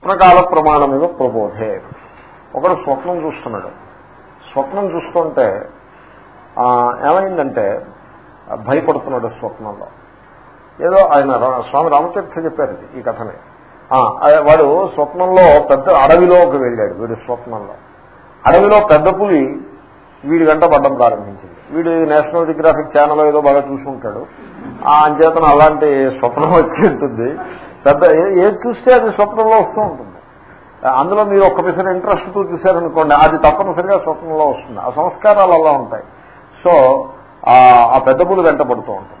స్వప్నకాల ప్రమాణమివ ప్రబోధే. ఒకడు స్వప్నం చూస్తున్నాడు. స్వప్నం చూస్తుంటే ఏమైందంటే భయపడుతున్నాడు స్వప్నంలో. ఏదో ఆయన రా- స్వామి రామతీర్థ చెప్పారు ఈ కథని. వాడు స్వప్నంలో పెద్ద అడవిలోకి వెళ్ళాడు వీడు స్వప్నంలో. అడవిలో పెద్ద పులి వీడి గంట పడ్డం ప్రారంభించింది. వీడు నేషనల్ జియోగ్రాఫిక్ ఛానల్ ఏదో బాగా చూసుకుంటాడు. ఆ అంచేతన అలాంటి స్వప్నం వచ్చి ఉంటుంది. పెద్ద ఏది చూస్తే అది స్వప్నంలో వస్తూ ఉంటుంది. అందులో మీరు ఒక పిసర ఇంట్రెస్ట్తో చూశారనుకోండి అది తప్పనిసరిగా స్వప్నంలో వస్తుంది. ఆ సంస్కారాలు అలా ఉంటాయి. సో ఆ ఆ పెద్ద పులు వెంట పడుతూ ఉంటుంది.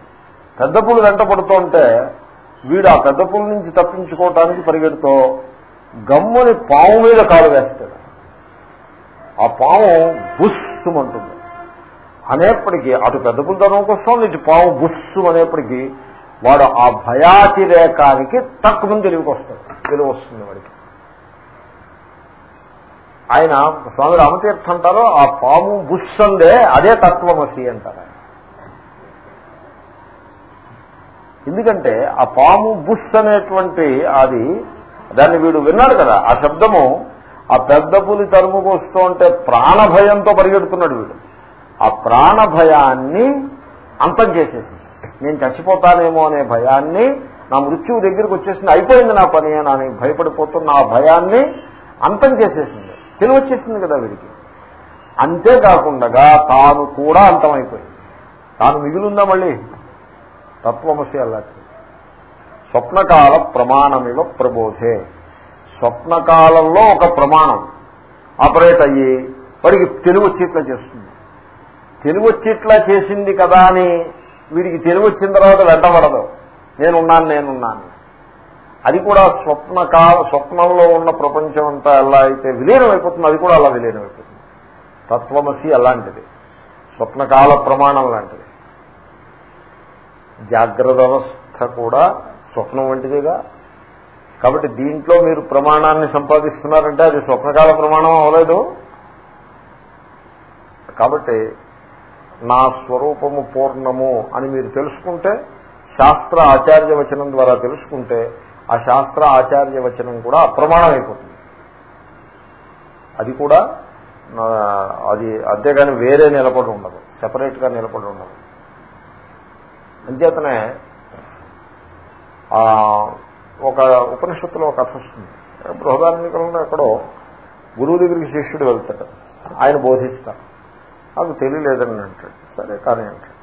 పెద్ద పులు వెంట పడుతూ ఉంటే వీడు ఆ పెద్ద పుల నుంచి తప్పించుకోవటానికి పరిగెడుతూ గమ్ముని పాము మీద కాలు వేస్తాడు. ఆ పాము బుస్సుమంటుంది. అనేప్పటికీ అటు పెద్ద పులు తరంకి వస్తుంది ఇటు పాము బుస్సు అనేప్పటికీ వాడు ఆ భయాతిరేకానికి తక్కువ తెలివికి వస్తాడు తెలివి వస్తుంది వాడికి. ఆయన స్వామి రామతీర్థ అంటారు ఆ పాము బుష్ అదే తత్వమసి అంటారు ఎందుకంటే ఆ పాము బుష్ అనేటువంటి అది దాన్ని వీడు విన్నాడు కదా ఆ శబ్దము ఆ పెద్ద పులి తరుముకు వస్తూ ఉంటే ప్రాణభయంతో పరిగెడుతున్నాడు వీడు. ఆ ప్రాణభయాన్ని అంతం చేసేసింది. నేను చచ్చిపోతానేమో అనే భయాన్ని నా మృత్యువు దగ్గరికి వచ్చేసింది అయిపోయింది నా పని అని భయపడిపోతున్న ఆ భయాన్ని అంతం చేసేసింది. తెలివచ్చేసింది కదా వీడికి. అంతేకాకుండా తాను కూడా అంతమైపోయింది. తాను మిగిలిందా మళ్ళీ? తత్వమసి అలాంటి స్వప్నకాల ప్రమాణమివ ప్రబోధే. స్వప్నకాలంలో ఒక ప్రమాణం ఆపరేట్ అయ్యి వాడికి తెలివి వచ్చేట్లా చేస్తుంది. తెలివి వచ్చేట్లా చేసింది కదా అని వీడికి తెలివి వచ్చిన తర్వాత వెంటబడదు. నేనున్నాను నేనున్నాను. అది కూడా స్వప్నకాల స్వప్నంలో ఉన్న ప్రపంచం అంతా ఎలా అయితే విలీనమైపోతుంది అది కూడా అలా విలీనమైపోతుంది. తత్వమసి అలాంటిది. స్వప్నకాల ప్రమాణం లాంటిది. జాగ్రత్త అవస్థ కూడా స్వప్నం వంటిదిగా. కాబట్టి దీంట్లో మీరు ప్రమాణాన్ని సంపాదిస్తున్నారంటే అది స్వప్నకాల ప్రమాణం అవ్వలేదు. కాబట్టి నా స్వరూపము పూర్ణము అని మీరు తెలుసుకుంటే శాస్త్ర ఆచార్య వచనం ద్వారా తెలుసుకుంటే ఆ శాస్త్ర ఆచార్య వచనం కూడా అప్రమాణం అయిపోతుంది అది కూడా అది అంతేగాని వేరే నిలబడి ఉండదు. సెపరేట్గా నిలబడి ఉండదు. అంచేతనే ఒక ఉపనిషత్తులో ఒక కథ వస్తుంది. బృహదార్మికంలో ఎక్కడో గురువు దగ్గరికి శిష్యుడు వెళ్తాడు. ఆయన బోధిస్తారు నాకు తెలియలేదని అంటాడు. సరే కానీ అంటాడు.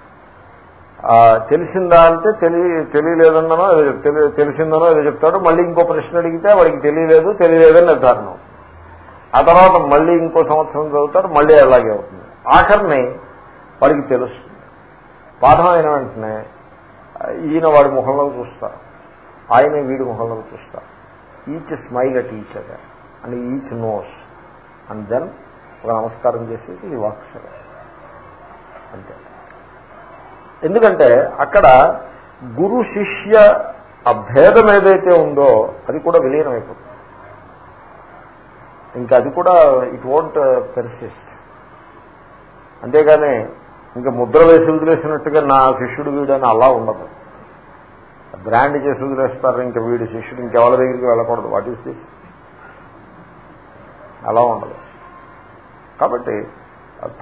తెలిసిందా అంటే తెలియ తెలియలేదన్ననో తెలి- తెలిసిందనో ఏదో చెప్తాడు. మళ్ళీ ఇంకో ప్రశ్న అడిగితే వాడికి తెలియలేదు తెలియలేదని నిర్ధారణ. ఆ తర్వాత మళ్ళీ ఇంకో సంవత్సరం చదువుతాడు మళ్ళీ అలాగే అవుతుంది. ఆఖరిని వాడికి తెలుస్తుంది. పాఠం అయిన వెంటనే ఈయన వాడి ముఖంలో చూస్తారు ఆయన వీడి ముఖంలో చూస్తారు ఈచ్ స్మైల్ అట్ ఈచ్ అదే and each nose. And then ఒక నమస్కారం చేసేది ఈ వాక్స్ అంతే. ఎందుకంటే అక్కడ గురు శిష్య అభేదం ఏదైతే ఉందో అది కూడా విలీనం అయిపోతుంది ఇంకా అది కూడా ఇట్ వోంట్ పెర్సిస్ట్ అంతేగాని ఇంకా ముద్ర వేసి వదిలేసినట్టుగా నా శిష్యుడు వీడని అలా ఉండదు. బ్రాండ్ చేసి వదిలేస్తారు ఇంకా వీడి శిష్యుడు ఇంకెవరి దగ్గరికి వెళ్ళకూడదు. వాట్ ఈస్ దిస్ అలా ఉండదు. కాబట్టి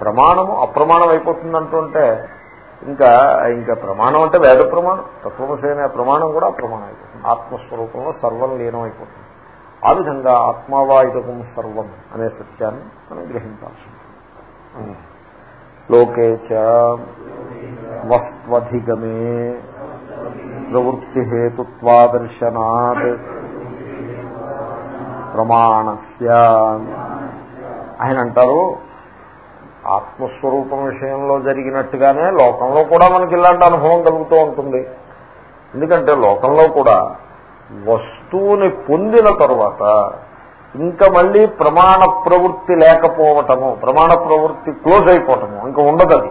ప్రమాణము అప్రమాణం అయిపోతుందంటుంటే ఇంకా ఇంకా ప్రమాణం అంటే వేద ప్రమాణం. తత్వమసి ప్రమాణం కూడా అప్రమాణం అయిపోతుంది. ఆత్మస్వరూపంలో సర్వం లీనం అయిపోతుంది ఆ విధంగా ఆత్మావాయుధకం సర్వం అనే సత్యాన్ని మనం గ్రహించాల్సి లోకే వస్త్వధిగమే ప్రవృత్తి హేతుత్వాదర్శనాత్ ప్రమాణస్య ఆయన అంటారు ఆత్మస్వరూపం విషయంలో జరిగినట్టుగానే లోకంలో కూడా మనకి ఇలాంటి అనుభవం కలుగుతూ ఉంటుంది. ఎందుకంటే లోకంలో కూడా వస్తువుని పొందిన తరువాత ఇంకా మళ్ళీ ప్రమాణ ప్రవృత్తి లేకపోవటము ప్రమాణ ప్రవృత్తి క్లోజ్ అయిపోవటము ఇంకా ఉండదు అది.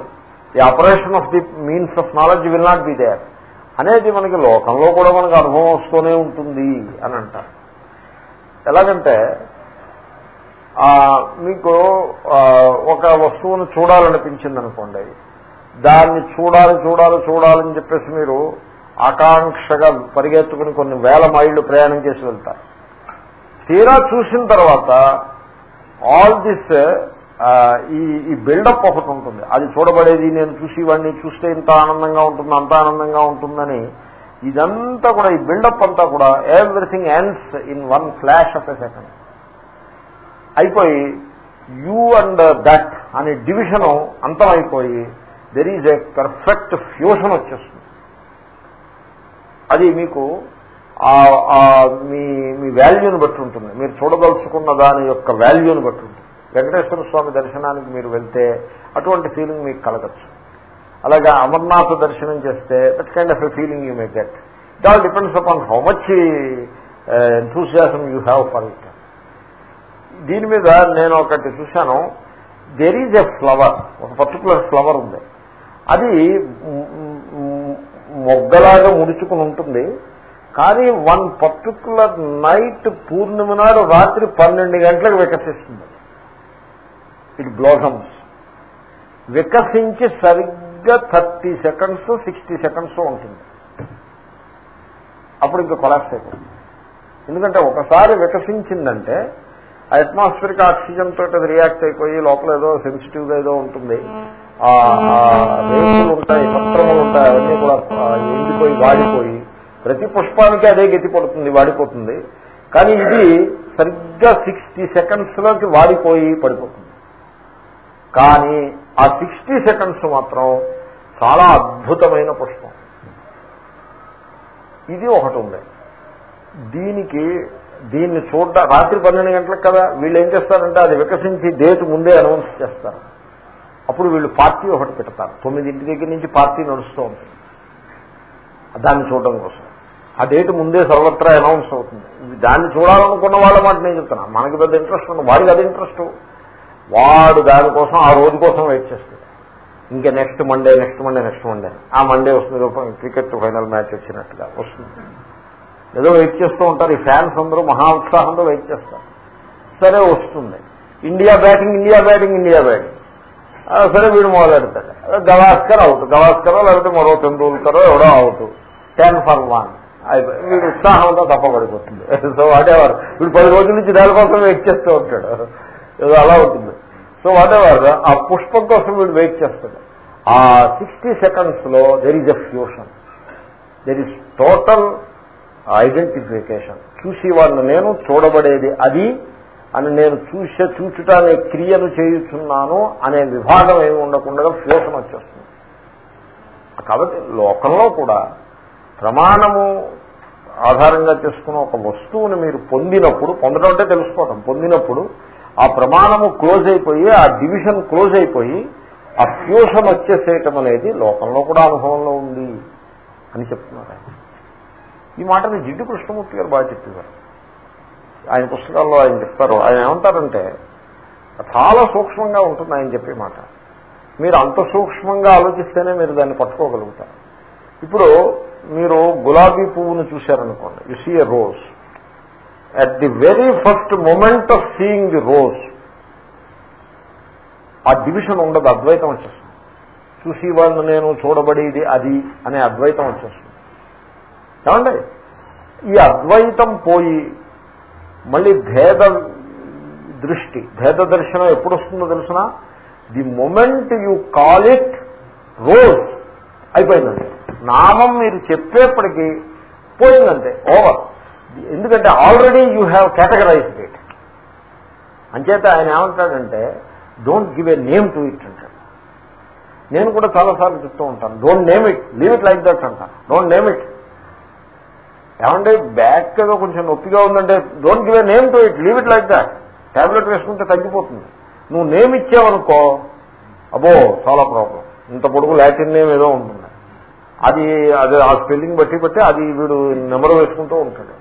The operation of the means of knowledge will not be there అనేది మనకి లోకంలో కూడా మనకు అనుభవం వస్తూనే ఉంటుంది అని అంటారు. ఎలాగంటే మీకు ఒక వస్తువును చూడాలనిపించింది అనుకోండి దాన్ని చూడాలి చూడాలి చూడాలని చెప్పేసి మీరు ఆకాంక్షగా పరిగెత్తుకుని కొన్ని వేల మైళ్ళు ప్రయాణం చేసి వెళ్తారు. తీరా చూసిన తర్వాత ఆల్ దిస్ ఈ ఈ బిల్డప్ ఒకటి ఉంటుంది. అది చూడబడేది నేను చూసి వాడిని చూస్తే ఇంత ఆనందంగా ఉంటుంది అంత ఆనందంగా ఉంటుందని ఇదంతా కూడా ఈ బిల్డప్ అంతా కూడా everything ends in one flash of a second అయిపోయి యూ అండ్ దట్ అనే division అంతమైపోయి there is a perfect fusion వచ్చేస్తుంది. అది మీకు మీ మీ వాల్యూని బట్టి ఉంటుంది. మీరు చూడదలుచుకున్న దాని యొక్క వాల్యూని బట్టి ఉంటుంది. వెంకటేశ్వర స్వామి దర్శనానికి మీరు వెళ్తే అటువంటి ఫీలింగ్ మీకు కలగచ్చు. అలాగే అమర్నాథ్ దర్శనం చేస్తే that kind of a feeling you may get it all depends upon how much enthusiasm you have for it దీని మీద నేను ఒకటి చూశాను. దెర్ ఈజ్ ఎ ఫ్లవర్ ఒక పర్టికులర్ ఫ్లవర్ ఉంది. అది మొగ్గలాగా ముడుచుకుని ఉంటుంది. కానీ వన్ పర్టికులర్ నైట్ పూర్ణిమ నాడు రాత్రి పన్నెండు గంటలకు వికసిస్తుంది. ఇట్ బ్లోసమ్స్ వికసించి సరిగ్గా థర్టీ సెకండ్స్ సిక్స్టీ సెకండ్స్ ఉంటుంది. అప్పుడు ఇంకా కొలాప్స్ అయిపోతుంది. ఎందుకంటే ఒకసారి వికసించిందంటే ఆ అట్మాస్ఫిరిక్ ఆక్సిజన్ తోటి అది రియాక్ట్ అయిపోయి లోపల ఏదో సెన్సిటివ్గా ఏదో ఉంటుంది. ఆ రేపులు ఉంటాయి పత్రములు ఉంటాయి అవన్నీ కూడా ఎండిపోయి వాడిపోయి ప్రతి పుష్పానికి అదే గతి పడుతుంది వాడిపోతుంది. కానీ ఇది సరిగ్గా సిక్స్టీ సెకండ్స్లోకి వాడిపోయి పడిపోతుంది. కానీ ఆ సిక్స్టీ సెకండ్స్ మాత్రం చాలా అద్భుతమైన పుష్పం. ఇది ఒకటి ఉంది. దీనికి దీన్ని చూడ రాత్రి పన్నెండు గంటలకు కదా వీళ్ళు ఏం చేస్తారంటే అది వికసించి డేట్ ముందే అనౌన్స్ చేస్తారు. అప్పుడు వీళ్ళు పార్టీ ఒకటి పెడతారు. తొమ్మిదింటి దగ్గర నుంచి పార్టీ నడుస్తూ ఉంటుంది. దాన్ని చూడడం కోసం. ఆ డేట్ ముందే సర్వత్రా అనౌన్స్ అవుతుంది. దాన్ని చూడాలనుకున్న వాళ్ళ మాట నేను చెప్తున్నా. మనకి పెద్ద ఇంట్రెస్ట్ ఉంది వాడికి అది ఇంట్రెస్ట్. వాడు దానికోసం ఆ రోజు కోసం వెయిట్ చేస్తాడు. ఇంకా next Monday next Monday next Monday. ఆ మండే వస్తుంది క్రికెట్ ఫైనల్ మ్యాచ్ వచ్చినట్టుగా వస్తుంది. ఏదో వెయిట్ చేస్తూ ఉంటారు. ఈ ఫ్యాన్స్ అందరూ మహా ఉత్సాహంతో వెయిట్ చేస్తారు. సరే వస్తుంది. India batting India batting India batting. సరే వీడు మొదలెడతాడు. గవాస్కర్ అవుట్. గవాస్కరో లేకపోతే మరో తెందూల్కరో ఎవడో అవుట్. Ten for one. వీడు ఉత్సాహంతో తప్పబడిపోతుంది. సో వాటెవర్ వీడు పది రోజుల నుంచి దానికోసం వెయిట్ చేస్తూ ఉంటాడు. ఏదో అలా ఉంటుంది సో వాటెవర్ ఆ పుష్పం కోసం వీడు వెయిట్ చేస్తాడు. ఆ సిక్స్టీ సెకండ్స్లో there is a fusion there is total identification. చూసి వాళ్ళని నేను చూడబడేది అది అని నేను చూసే చూచుటానే క్రియను చేయుచున్నాను అనే విభాగం ఏమి ఉండకుండా ఫ్యూషన్ వచ్చేస్తుంది. కాబట్టి లోకంలో కూడా ప్రమాణము ఆధారంగా చేసుకున్న ఒక వస్తువుని మీరు పొందినప్పుడు పొందడం అంటే తెలుసుకోవటం పొందినప్పుడు ఆ ప్రమాణము క్లోజ్ అయిపోయి ఆ డివిజన్ క్లోజ్ అయిపోయి ఆ ఫ్యూషన్ వచ్చేసేయటం అనేది లోకంలో కూడా అనుభవంలో ఉంది అని చెప్తున్నారు ఈ మాటని జిడ్డు కృష్ణమూర్తి గారు బాగా చెప్పేవారు. ఆయన పుస్తకాల్లో ఆయన చెప్తారు. ఆయన ఏమంటారంటే చాలా సూక్ష్మంగా ఉంటుంది ఆయన చెప్పే మాట. మీరు అంత సూక్ష్మంగా ఆలోచిస్తేనే మీరు దాన్ని పట్టుకోగలుగుతారు. ఇప్పుడు మీరు గులాబీ పువ్వును చూశారనుకోండి. You see a rose at the very first moment of seeing the rose ఆ డివిజన్ ఉండదు అద్వైతం వచ్చేస్తుంది. చూసి వాళ్ళు నేను చూడబడేది అది అనే అద్వైతం వచ్చేస్తుంది. ఏమండి? ఈ అద్వైతం పోయి మళ్ళీ భేద దృష్టి భేద దర్శనం ఎప్పుడు వస్తుందో తెలిసిన? The moment you call it rose. అయిపోయిందండి. నామం మీరు చెప్పేప్పటికీ పోయిందంటే ఓవర్. ఎందుకంటే already you have categorised it. అంచేత ఆయన ఏమంటాడంటే don't give a name to it అంటాడు. నేను కూడా చాలాసార్లు చెప్తూ ఉంటాను don't name it leave it like that అంటాను. డోంట్ నేమ్ ఇట్ ఏమంటే బ్యాక్ ఏదో కొంచెం నొప్పిగా ఉందంటే don't give a name to it leave it like that tablet వేసుకుంటే తగ్గిపోతుంది. నువ్వు నేమ్ ఇచ్చావనుకో అబో చాలా ప్రాబ్లం ఇంత పొడుగు లాటిన్ నేమ్ ఏదో ఉంటుంది. అది అది ఆ స్పెల్లింగ్ బట్టి బట్టి అది వీడు నెంబర్ వేసుకుంటూ ఉంటాడు.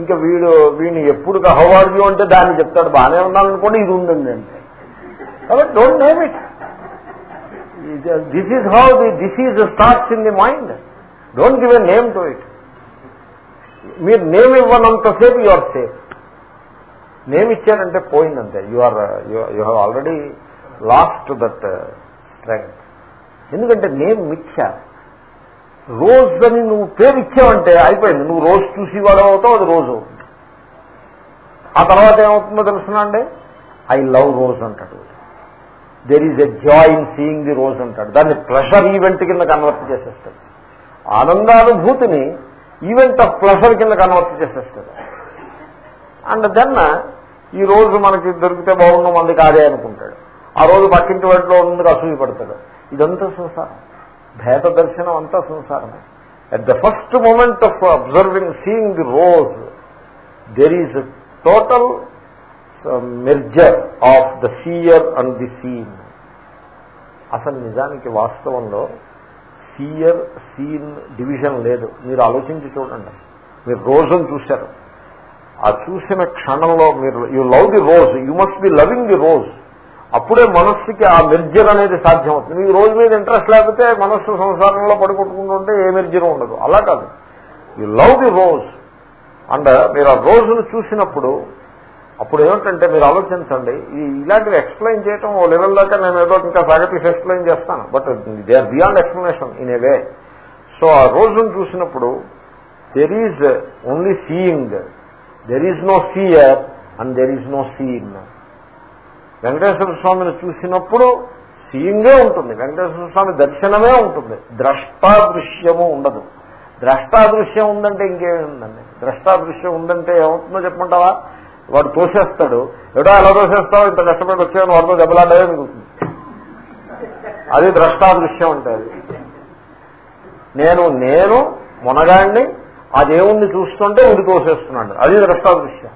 ఇంకా వీడు వీడిని ఎప్పుడు హవార్డు అంటే దాన్ని చెప్తాడు. బాగానే ఉన్నాననుకోండి ఇది ఉందండి అంటే కాబట్టి don't name it this is how the disease starts in the mind don't give a name to it మీరు నేమ్ ఇవ్వనంతసేపు యు ఆర్ సేఫ్ నేమ్ ఇచ్చారంటే పోయిందంటే you are you have already lost that strength ఎందుకంటే name మిథ్య. Rose అని నువ్వు పేరు ఇచ్చావంటే అయిపోయింది. నువ్వు రోజు చూసి వాడు అవుతావు అది రోజు. ఆ తర్వాత ఏమవుతుందో తెలుసునండి ఐ లవ్ రోజ్ అంటాడు. There is a joy in seeing the rose అంటాడు. దాన్ని ప్రెషర్ ఈవెంట్ కింద కన్వర్ట్ చేసేస్తాడు. ఆనందానుభూతిని ఈవెంట్ ఆఫ్ ప్లెషర్ కింద కన్వర్ట్ చేసేస్తాడు. అండ్ దెన్ ఈ రోజు మనకి దొరికితే బాగుండు మంది కాదే అనుకుంటాడు. ఆ రోజు పక్కింటి వాటిలో ఉంది అసూయ పడతాడు. ఇదంతా సంసారం. భేద దర్శనం అంతా సంసారమే. At the first moment of observing seeing the rose there is total merger of the seer and the seen అసలు నిజానికి వాస్తవంలో సీయర్ సీన్ డివిజన్ లేదు. మీరు ఆలోచించి చూడండి. మీరు రోజును చూశారు. ఆ చూసిన క్షణంలో మీరు you love the rose you must be loving the rose అప్పుడే మనస్సుకి ఆ మెర్జర్ అనేది సాధ్యమవుతుంది. మీకు రోజు మీద ఇంట్రెస్ట్ లేకపోతే మనస్సు సంసారంలో పడుకుంటుంటే ఏ మెర్జర్ ఉండదు. అలా కాదు. You love the rose and మీరు ఆ రోజును చూసినప్పుడు అప్పుడు ఏమిటంటే మీరు ఆలోచించండి ఇలాంటివి ఎక్స్ప్లెయిన్ చేయటం ఓ లెవెల్ దాకా నేను ఏదో ఇంకా సాగతీసి ఎక్స్ప్లెయిన్ చేస్తాను. But they are beyond explanation in a way so ఆ రోజును చూసినప్పుడు there is only seeing there is no seer and there is no seen Venkateswara స్వామిని చూసినప్పుడు సీయింగే ఉంటుంది వెంకటేశ్వర స్వామి దర్శనమే ఉంటుంది. ద్రష్టాదృశ్యము ఉండదు. ద్రష్టాదృశ్యం ఉందంటే ఇంకేముందండి? ద్రష్టాదృశ్యం ఉందంటే ఏమవుతుందో చెప్పమంటావా? వాడు తోసేస్తాడు. ఎవడో ఎలా తోసేస్తావు ఇంత కష్టపడి వచ్చాను వాడితో దెబ్బలాడే మిగులుతుంది అది ద్రష్టాదృశ్యం అంటే అది. నేను నేను మునగాడిని ఆ దేవుణ్ణి చూస్తుంటే ఉడి తోసేస్తున్నాడు. అది ద్రష్టాదృశ్యం.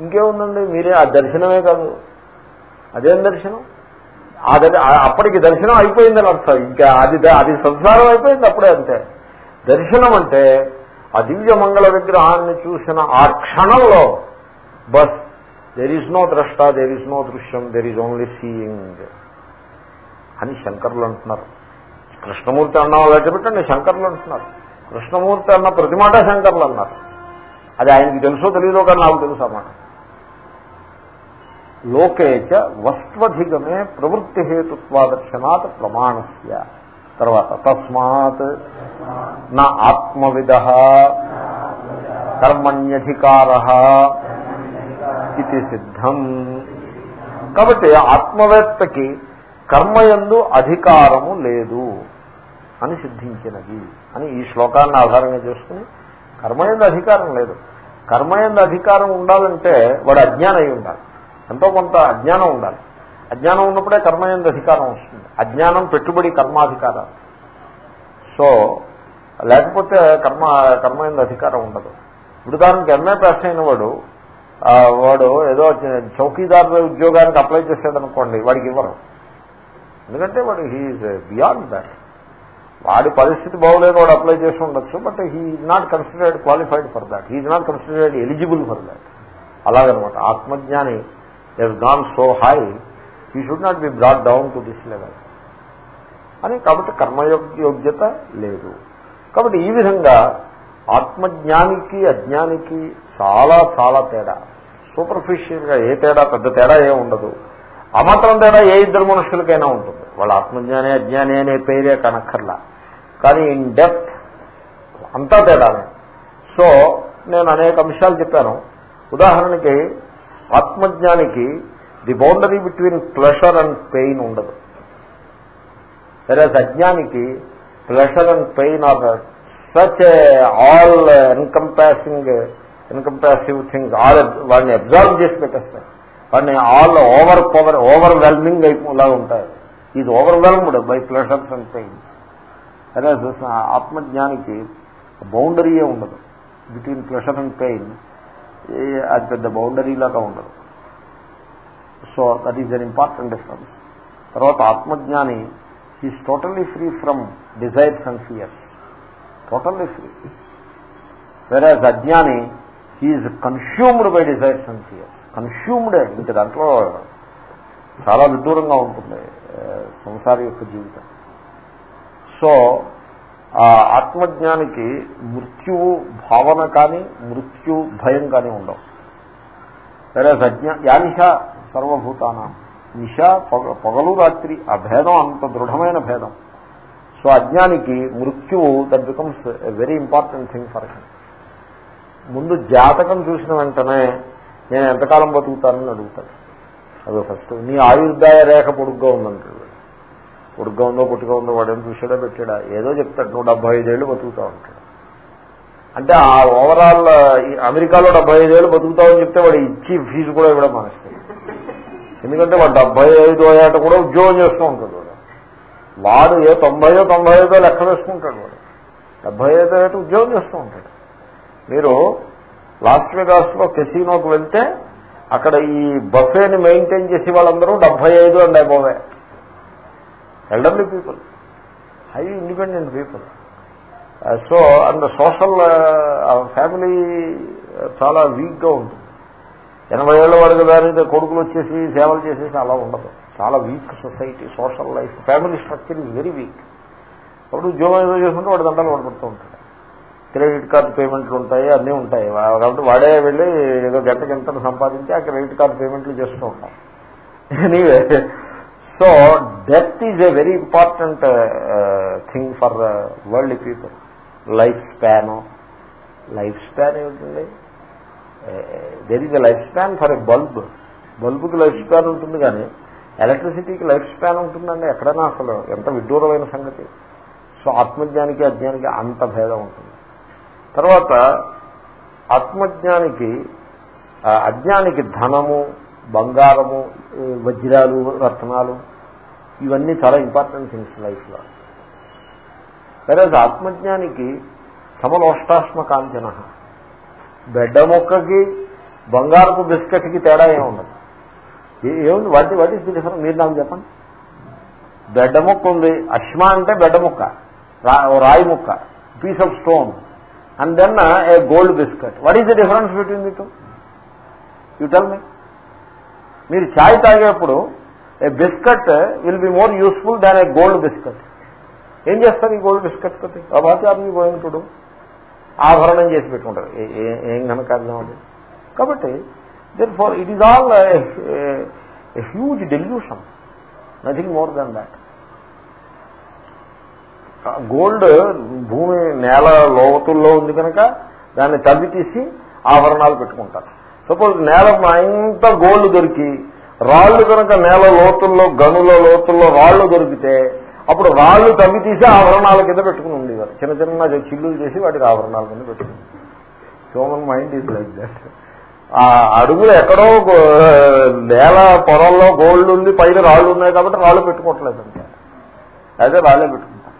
ఇంకేముందండి? మీరే ఆ దర్శనమే కాదు. అదేం దర్శనం? ఆ అప్పటికి దర్శనం అయిపోయిందని అర్థం. ఇంకా అది అది సంసారం అయిపోయింది అప్పుడే అంతే. దర్శనం అంటే ఆ దివ్య మంగళ విగ్రహాన్ని చూసిన ఆ క్షణంలో బస్ దెర్ ఈజ్ నో ద్రష్ట దెర్ ఈజ్ నో దృశ్యం దెర్ ఈజ్ ఓన్లీ సీయింగ్ అని శంకర్లు అంటున్నారు. కృష్ణమూర్తి అన్న అలాంటి పెట్టండి శంకర్లు అంటున్నారు. కృష్ణమూర్తి అన్న ప్రతి మాట శంకర్లు అన్నారు. అది ఆయనకి తెలుసో తెలియదో కానీ నాకు తెలుసు అన్నమాట లోకేచ వస్త్వధిగమే ప్రవృత్తి హేతుత్వాదర్శనాత్ ప్రమాణస్య. తర్వాత తస్మాత్ నా ఆత్మవిద కర్మణ్యధికార ఇది సిద్ధం. కాబట్టి ఆత్మవేత్తకి కర్మయందు అధికారము లేదు అని సిద్ధించినది అని ఈ శ్లోకాన్ని ఆధారంగా చేసుకుని కర్మయందు అధికారం లేదు. కర్మయందు అధికారం ఉండాలంటే వాడు అజ్ఞానం అయి ఉండాలి. ఎంతో కొంత అజ్ఞానం ఉండాలి. అజ్ఞానం ఉన్నప్పుడే కర్మయందు అధికారం వస్తుంది. అజ్ఞానం పెట్టుబడి కర్మాధికారం సో లేకపోతే కర్మ కర్మయందు అధికారం ఉండదు. ఇప్పుడు దానికి ఎంఏ పాస్ అయిన వాడు వాడు ఏదో చౌకీదారు ఉద్యోగానికి అప్లై చేశాడు అనుకోండి వాడికి ఇవ్వరు. ఎందుకంటే వాడు హీఈస్ బియాండ్ దాట్ వాడి పరిస్థితి బాగోలేదు వాడు అప్లై చేసి ఉండొచ్చు but he not considered qualified for that he's not considered eligible for that అలాగనమాట. ఆత్మజ్ఞాని is gone so high he should not be brought down to this level అని కాబట్టి కర్మయోగ్యత లేదు. కాబట్టి ఈ విధంగా ఆత్మజ్ఞానికి అజ్ఞానికి చాలా చాలా తేడా. సూపర్ఫిషియల్గా ఏ తేడా పెద్ద తేడా ఏ ఉండదు. ఆ మాత్రం తేడా ఏ ఇద్దరు మనుషులకైనా ఉంటుంది. వాళ్ళ ఆత్మజ్ఞాని అజ్ఞాని అనే పేరే కనక్కర్లా. కానీ ఇన్ డెప్త్ అంతా తేడానే సో నేను అనేక అంశాలు చెప్పాను. ఉదాహరణకి ఆత్మజ్ఞానికి the boundary between pleasure and pain ఉండదు. వేరే అజ్ఞానికి pleasure and pain are such all encompassing encompassive things all వాడిని అబ్జర్వ్ చేసి పెట్టేస్తాయి వాడిని all over power overwhelming అయిపోలా ఉంటాయి ఇది overwhelmed by pleasures and pain అదే ఆత్మజ్ఞానికి బౌండరీయే ఉండదు బిట్వీన్ ప్లెషర్ అండ్ పెయిన్ అది పెద్ద బౌండరీ లాగా ఉండదు so that is an important difference తర్వాత ఆత్మజ్ఞాని is totally free from desires and fears totally free వేరే అజ్ఞాని he's consumed by desires and fears consumed ఇంక దాంట్లో చాలా విదూరంగా ఉంటుంది సంసారి యొక్క జీవితం. సో ఆత్మజ్ఞానికి మృత్యువు భావన కానీ మృత్యు భయం కానీ ఉండవు. సరే అజ్ఞా యానిష సర్వభూతాన. నిష పొగలు రాత్రి ఆ భేదం అంత దృఢమైన భేదం. సో అజ్ఞానికి మృత్యువు that becomes a very important thing for him ముందు జాతకం చూసిన వెంటనే నేను ఎంతకాలం బతుకుతానని అడుగుతాను అదో ఫస్ట్ నీ ఆయుర్దాయ రేఖ పొడుగ్గా ఉందంటాడు. పొడుగ్గా ఉందో పుట్టుగా ఉందో వాడేం చూసాడా పెట్టాడా? ఏదో చెప్తాడు. నువ్వు డెబ్బై ఐదేళ్ళు బతుకుతా ఉంటాడు అంటే ఆ ఓవరాల్ అమెరికాలో డెబ్బై ఐదేళ్ళు బతుకుతావని చెప్తే వాడు ఇచ్చి ఫీజు కూడా ఇవ్వడం మానేస్తాడు. ఎందుకంటే వాడు డెబ్బై ఐదో ఏట కూడా ఉద్యోగం చేస్తూ ఉంటాడు. వాడు ఏ తొంభైయో తొంభై ఐదో లెక్క వేసుకుంటాడు వాడు. డెబ్బై ఐదో ఏట ఉద్యోగం చేస్తూ ఉంటాడు. మీరు లాస్ వెగాస్లో కెసినోకి వెళ్తే అక్కడ ఈ బఫేని మెయింటైన్ చేసే వాళ్ళందరూ డెబ్బై ఐదు and above. Elderly people high independent people so and social family చాలా వీక్గా ఉంటుంది. ఎనభై ఏళ్ళ వరకు దాని కొడుకులు వచ్చేసి సేవలు చేసేసి అలా ఉండదు. చాలా weak society social life family structure is very weak. అప్పుడు ఉద్యోగం ఏదో చేసుకుంటే వాడు దండలు పడిపోతూ ఉంటాడు. క్రెడిట్ కార్డు పేమెంట్లు ఉంటాయి అన్నీ ఉంటాయి. కాబట్టి వాడే వెళ్ళి ఏదో గంట గంటను సంపాదించి ఆ క్రెడిట్ కార్డు పేమెంట్లు చేస్తూ ఉంటాం. Anyway so death is a very important thing for world people life span life span ఏమిటండి? There is a life span for a bulb బల్బుకి life span ఉంటుంది కానీ ఎలక్ట్రిసిటీకి లైఫ్ స్పాన్ ఉంటుందండి ఎక్కడైనా అసలు. ఎంత విడ్డూరమైన సంగతి. సో ఆత్మజ్ఞానికి అజ్ఞానికి అంత భేదం ఉంటుంది. తర్వాత ఆత్మజ్ఞానికి అజ్ఞానికి ధనము బంగారము వజ్రాలు రత్నాలు ఇవన్నీ చాలా ఇంపార్టెంట్ థింగ్స్ లైఫ్లో. వేరే ఆత్మజ్ఞానికి సమలోష్టాశ్మ కాంచన బెడ్డ మొక్కకి బంగారపు బిస్కెట్కి తేడా ఏముండదు. ఏముంది? వాటి వాటి ఇస్ డిఫరెంట్ మీరు నాకు చెప్పండి. బెడ్డ ముక్క ఉంది. అశ్మ అంటే బెడ్డ ముక్క. రాయి ముక్క. Piece of stone and then a gold biscuit what is the difference between the two you tell me మీరు ఛాయ్ తాగేప్పుడు a biscuit will be more useful than a gold biscuit ఏం చేస్తారు ఈ గోల్డ్ బిస్కెట్ తోటి? అభాచారం గోయింటుడు ఆభరణం చేసి పెట్టుకుంటారు. ఏం ఘనకార్యం therefore it is for it a, all huge delusion. Nothing more than that gold భూమి నేల లోతుల్లో ఉంది కనుక దాన్ని తవ్వి తీసి ఆభరణాలు పెట్టుకుంటారు. సపోజ్ నేల ఇంత గోల్డ్ దొరికి రాళ్ళు కనుక నేల లోతుల్లో గనుల లోతుల్లో రాళ్ళు దొరికితే అప్పుడు రాళ్ళు తవ్వి తీసి ఆభరణాల కింద పెట్టుకుని ఉండేవారు. చిన్న చిన్న చిల్లులు చేసి వాటికి ఆభరణాల కింద పెట్టుకుని. Human mind is like that ఆ అడుగులు ఎక్కడో నేల పొరల్లో గోల్డ్ ఉంది పైన రాళ్ళు ఉన్నాయి కాబట్టి రాళ్ళు పెట్టుకోవట్లేదంటే అదే రాళ్ళే పెట్టుకుంటారు.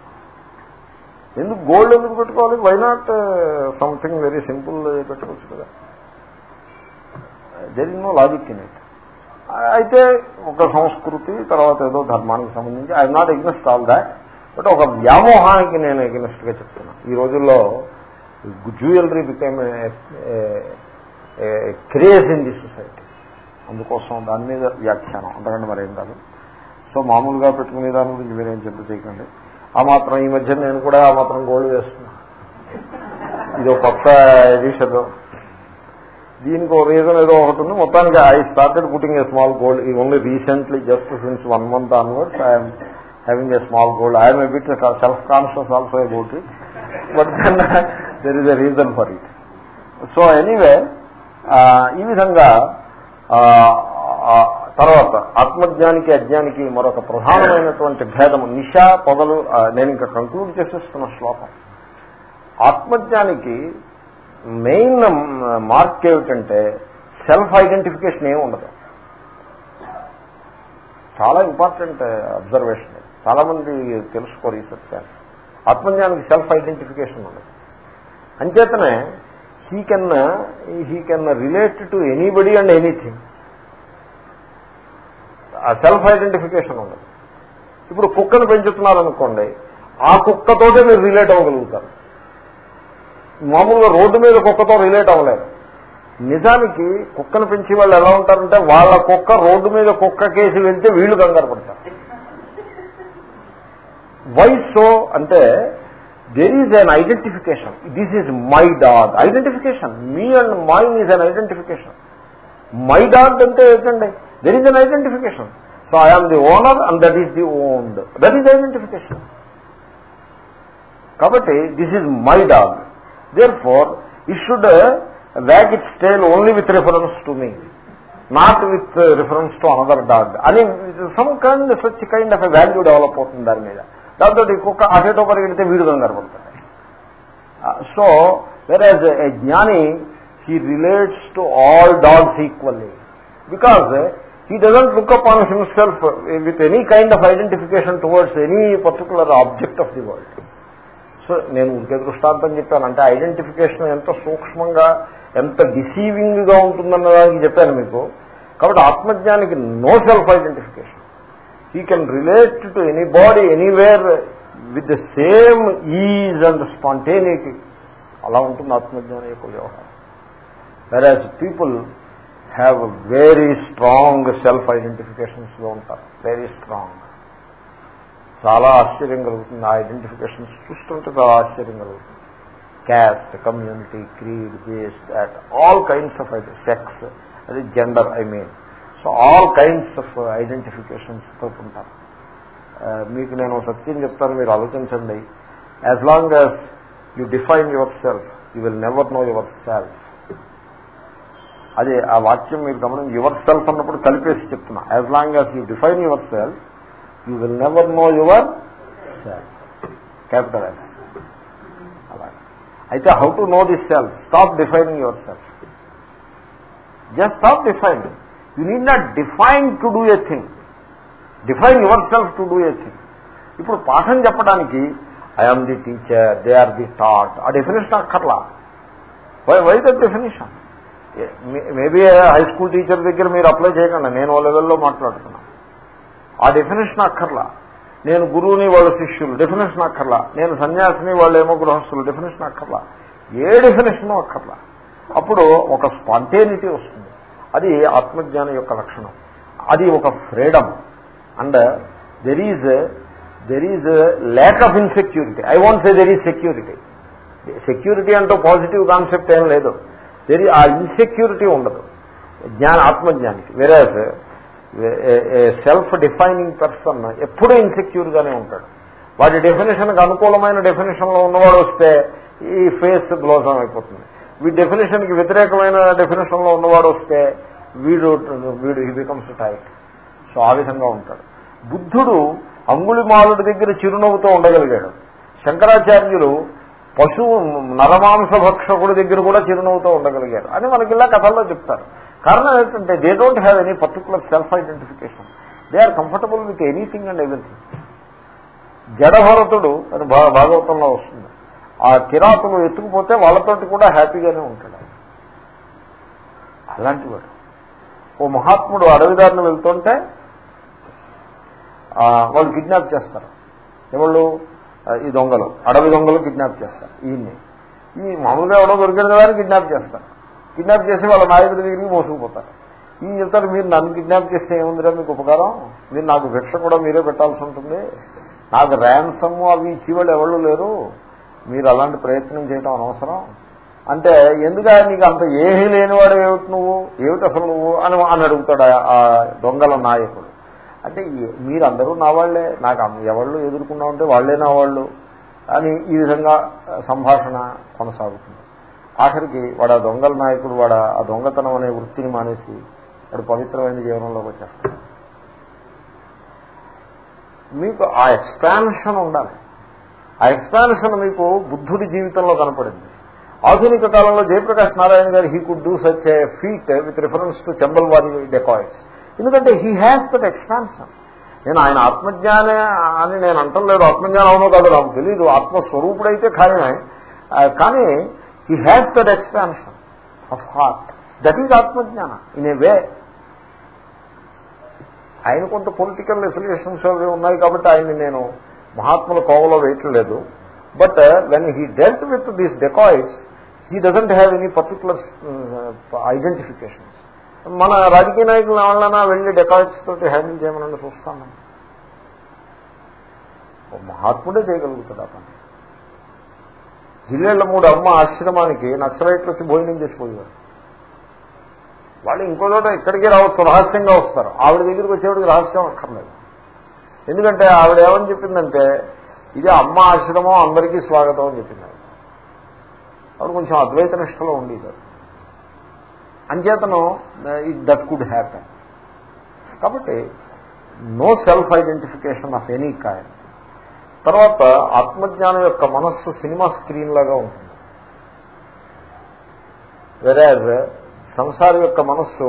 ఎందుకు గోల్డ్ ఎందుకు పెట్టుకోవాలి? Why not something very simple పెట్టుకోవచ్చు కదా. There is no logic in it అయితే ఒక సంస్కృతి తర్వాత ఏదో ధర్మానికి సంబంధించి I not against all that but ఒక వ్యామోహానికి నేను ఎగ్నెస్ట్గా చెప్తున్నా ఈ రోజుల్లో jewellery became craze in the society అందుకోసం దాని మీద వ్యాఖ్యానం. అంతకంటే మరేం కాదు. సో మామూలుగా పెట్టుకునే దాని గురించి మీరేం చెప్పి చేయకండి. ఆ మాత్రం ఈ మధ్య నేను కూడా ఆ మాత్రం గోల్డ్ వేస్తున్నా. ఇది ఒక కొత్త ఎడిషన్. దీనికి ఒక రీజన్ ఏదో ఒకటి ఉంది. మొత్తానికి I started putting a small gold ఈ only recently just since one month onwards I'm having a small gold I'm a bit self conscious also about it but then there is a reason for it so anyway ఈ విధంగా తర్వాత ఆత్మజ్ఞానికి అజ్ఞానికి మరొక ప్రధానమైనటువంటి భేదము నిషా పొగలు నేను ఇంకా కంక్లూడ్ చేసేస్తున్న శ్లోకం. ఆత్మజ్ఞానికి మెయిన్ మార్క్ ఏమిటంటే సెల్ఫ్ ఐడెంటిఫికేషన్ ఏమి ఉండదు. చాలా ఇంపార్టెంట్ అబ్జర్వేషన్ చాలా మంది తెలుసుకోరు ఈ సత్యాన్ని. ఆత్మజ్ఞానికి సెల్ఫ్ ఐడెంటిఫికేషన్ ఉండదు. అంచేతనే he can he can relate to anybody and anything ఆ సెల్ఫ్ ఐడెంటిఫికేషన్ ఉండదు ఇప్పుడు కుక్కను పెంచుతున్నారనుకోండి ఆ కుక్కతోటే మీరు రిలేట్ అవ్వగలుగుతారు. మామూలుగా రోడ్డు మీద కుక్కతో రిలేట్ అవ్వలేదు నిజానికి కుక్కను పెంచే వాళ్ళు ఎలా ఉంటారంటే వాళ్ళ కుక్క రోడ్డు మీద కుక్క కేసి వెళ్తే వీళ్ళు కంగారు పడతారు. వై సో అంటే there is an identification this is my dog identification me and mine is an identification my dog అంటే ఏంటండి? There is an identification so I am the owner and that is the owned that is identification కాబట్టి this is my dog therefore it should wag it tail only with reference to me not with reference to another dog అని some kind such kind of a value develop అవుతుంది దాని మీద దాంతో ఈ కుక్క అటేటో పరిగెడితే వీడు కంగారు పడుతుంది సో వెర్ యాజ్ ఏ జ్ఞాని he relates to all dogs equally because he doesn't look up on himself with any kind of identification towards any particular object of the world so నేను ఇంకే దృష్టాంతం చెప్పాను. అంటే ఐడెంటిఫికేషన్ ఎంత సూక్ష్మంగా ఎంత డిసీవింగ్గా ఉంటుందన్నదానికి చెప్పాను మీకు. కాబట్టి ఆత్మజ్ఞానికి no self identification he can relate to any body anywhere with the same ease and spontaneity అలా ఉంటుంది ఆత్మజ్ఞానం యొక్క వ్యవహారం. Whereas people have very strong self ఐడెంటిఫికేషన్స్లో ఉంటారు. వెరీ స్ట్రాంగ్ చాలా ఆశ్చర్యం కలుగుతుంది. ఆ ఐడెంటిఫికేషన్స్ చూస్తుంటే చాలా ఆశ్చర్యం కలుగుతుంది. Caste community creed base that all kinds of sex అది gender I mean so all kinds of identifications ఉంటారు మీకు నేను సత్యం చెప్తాను మీరు ఆలోచించండి. As long as you define yourself you will never know yourself అదే ఆ వాక్యం మీరు గమనం యువర్ సెల్ఫ్ అన్నప్పుడు కలిపేసి చెప్తున్నా. As long as you define yourself you will never know yourself capital S అలాగే. అయితే how to know this self stop defining yourself just stop define you need not define to do a thing define yourself to do a thing ఇప్పుడు పాఠం చెప్పడానికి I'm the teacher they are the thought ఆ definition అక్కర్లా. Why why the definition maybe high school teacher దగ్గర మీరు apply చేయకండి నేను ఓ లెవెల్లో మాట్లాడుతున్నాను ఆ డెఫినేషన్ అక్కర్లా. నేను గురువుని వాళ్ళ శిష్యులు డెఫినేషన్ అక్కర్లా. నేను సన్యాసిని వాళ్ళు ఏమో గృహస్థులు డెఫినేషన్ అక్కర్లా. ఏ డెఫినేషన్ అక్కర్లా. అప్పుడు ఒక స్పాంటేనిటీ వస్తుంది. అది ఆత్మజ్ఞానం యొక్క లక్షణం. అది ఒక freedom. And there is there is lack of insecurity I want say there is security security అంటూ పాజిటివ్ కాన్సెప్ట్ ఏం లేదు. దెర్ ఆ ఇన్సెక్యూరిటీ ఉండదు. జ్ఞాన ఆత్మజ్ఞానికి. వేరే సెల్ఫ్ డిఫైనింగ్ పర్సన్ ఎప్పుడూ ఇన్సెక్యూర్గానే ఉంటాడు. వాడి డెఫినేషన్కి అనుకూలమైన డెఫినేషన్లో ఉన్నవాడు వస్తే ఈ ఫేస్ బ్లోజం అయిపోతుంది. వీడి డెఫినేషన్కి వ్యతిరేకమైన డెఫినేషన్లో ఉన్నవాడు వస్తే వీడు వీడు హీ బికమ్స్ టైట్ సో ఆ విధంగా ఉంటాడు. బుద్ధుడు అంగుళిమాలుడి దగ్గర చిరునవ్వుతో ఉండగలిగాడు. శంకరాచార్యులు పశువు నరమాంస భక్షకుడి దగ్గర కూడా చిరునవ్వుతో ఉండగలిగారు. అని మనకి ఇలా కథల్లో చెప్తారు. కారణం ఏంటంటే they don't have any particular self identification they are comfortable with anything and everything జడభరతుడు అని భాగవతంలో వస్తుంది. ఆ కిరాతులు ఎత్తుకుపోతే వాళ్ళతోటి కూడా హ్యాపీగానే ఉంటాడు. అలాంటి వాడు ఓ మహాత్ముడు అడవిదారిని వెళ్తుంటే వాళ్ళు కిడ్నాప్ చేస్తారు. ఎవళ్ళు? ఈ దొంగలు. అడవి దొంగలు కిడ్నాప్ చేస్తారు ఈయన్ని. ఈ మామూలుగా ఎవడో దొరికిన కదా కిడ్నాప్ చేస్తారు. కిడ్నాప్ చేసి వాళ్ళ నాయకుడి దగ్గరికి మోసుకుపోతారు. ఈ చెప్తారు మీరు నన్ను కిడ్నాప్ చేస్తే ఏముందిరా మీకు ఉపకారం? మీరు నాకు భిక్ష కూడా మీరే పెట్టాల్సి ఉంటుంది. నాకు ర్యాన్సమ్ అవి ఇచ్చేవాళ్ళు ఎవరు లేరు. మీరు అలాంటి ప్రయత్నం చేయటం అనవసరం. అంటే ఎందుక నీకు అంత ఏమీ లేనివాడు ఏమిటి నువ్వు? ఏమిటి అసలు నువ్వు అని అని అడుగుతాడు ఆ దొంగల నాయకుడు. అంటే మీరందరూ నా వాళ్ళే నాకు ఎవళ్ళు ఎదుర్కొన్నా ఉంటే వాళ్ళే నా వాళ్ళు అని ఈ విధంగా సంభాషణ కొనసాగుతుంది. ఆఖరికి వాడు ఆ దొంగల నాయకుడు వాడు ఆ దొంగతనం అనే వృత్తిని మానేసి వాడు పవిత్రమైన జీవనంలోకి వచ్చేస్తాడు. మీకు ఆ ఎక్స్పాన్షన్ ఉండాలి. ఆ ఎక్స్పాన్షన్ మీకు బుద్ధుడి జీవితంలో కనపడింది. ఆధునిక కాలంలో జయప్రకాష్ నారాయణ గారు he could do such a feat with reference to చెంబల్వారి dacoits ఎందుకంటే హీ హ్యాస్ దట్ ఎక్స్పాన్షన్ నేను ఆయన ఆత్మజ్ఞాన అని నేను అంటలేదు. ఆత్మజ్ఞానం అవునో కాదు నాకు తెలియదు ఆత్మస్వరూపుడైతే ఖాయమే కానీ he has that expansion of heart that is ఆత్మజ్ఞాన ఇన్ ఏ వే ఆయన కొంత పొలిటికల్ ఎఫిలియేషన్స్ అవి ఉన్నాయి కాబట్టి ఆయన్ని నేను మహాత్ముల కోవలో వేయట్లేదు. But when he dealt with these dacoits he doesn't have any particular identifications మన రాజకీయ నాయకుల ఎవరైనా వెళ్ళి డెకాయిట్స్ తోటి హ్యాండిల్ చేయమని చూస్తాను మహాత్ముడే చేయగలుగుతాడు ఆ పని. జిల్లేళ్ళ మూడు అమ్మ ఆశ్రమానికి నక్సలైట్లు వచ్చి భోజనం చేసిపోయారు వాళ్ళు ఇంకో చోట ఇక్కడికి రావచ్చు రహస్యంగా వస్తారు. ఆవిడ దగ్గరికి వచ్చేవాడికి రహస్యం అక్కర్లేదు. ఎందుకంటే ఆవిడ ఏమని చెప్పిందంటే ఇది అమ్మ ఆశ్రమం అందరికీ స్వాగతం అని చెప్పింది ఆవిడ. కొంచెం అద్వైత నిష్టలో ఉండేది అంచేతను ఇట్ దట్ కుడ్ హ్యాపెన్. కాబట్టి no self identification of any kind తర్వాత ఆత్మజ్ఞానం యొక్క మనస్సు సినిమా స్క్రీన్ లాగా ఉంటుంది. వెరాజ్ సంసారం యొక్క మనస్సు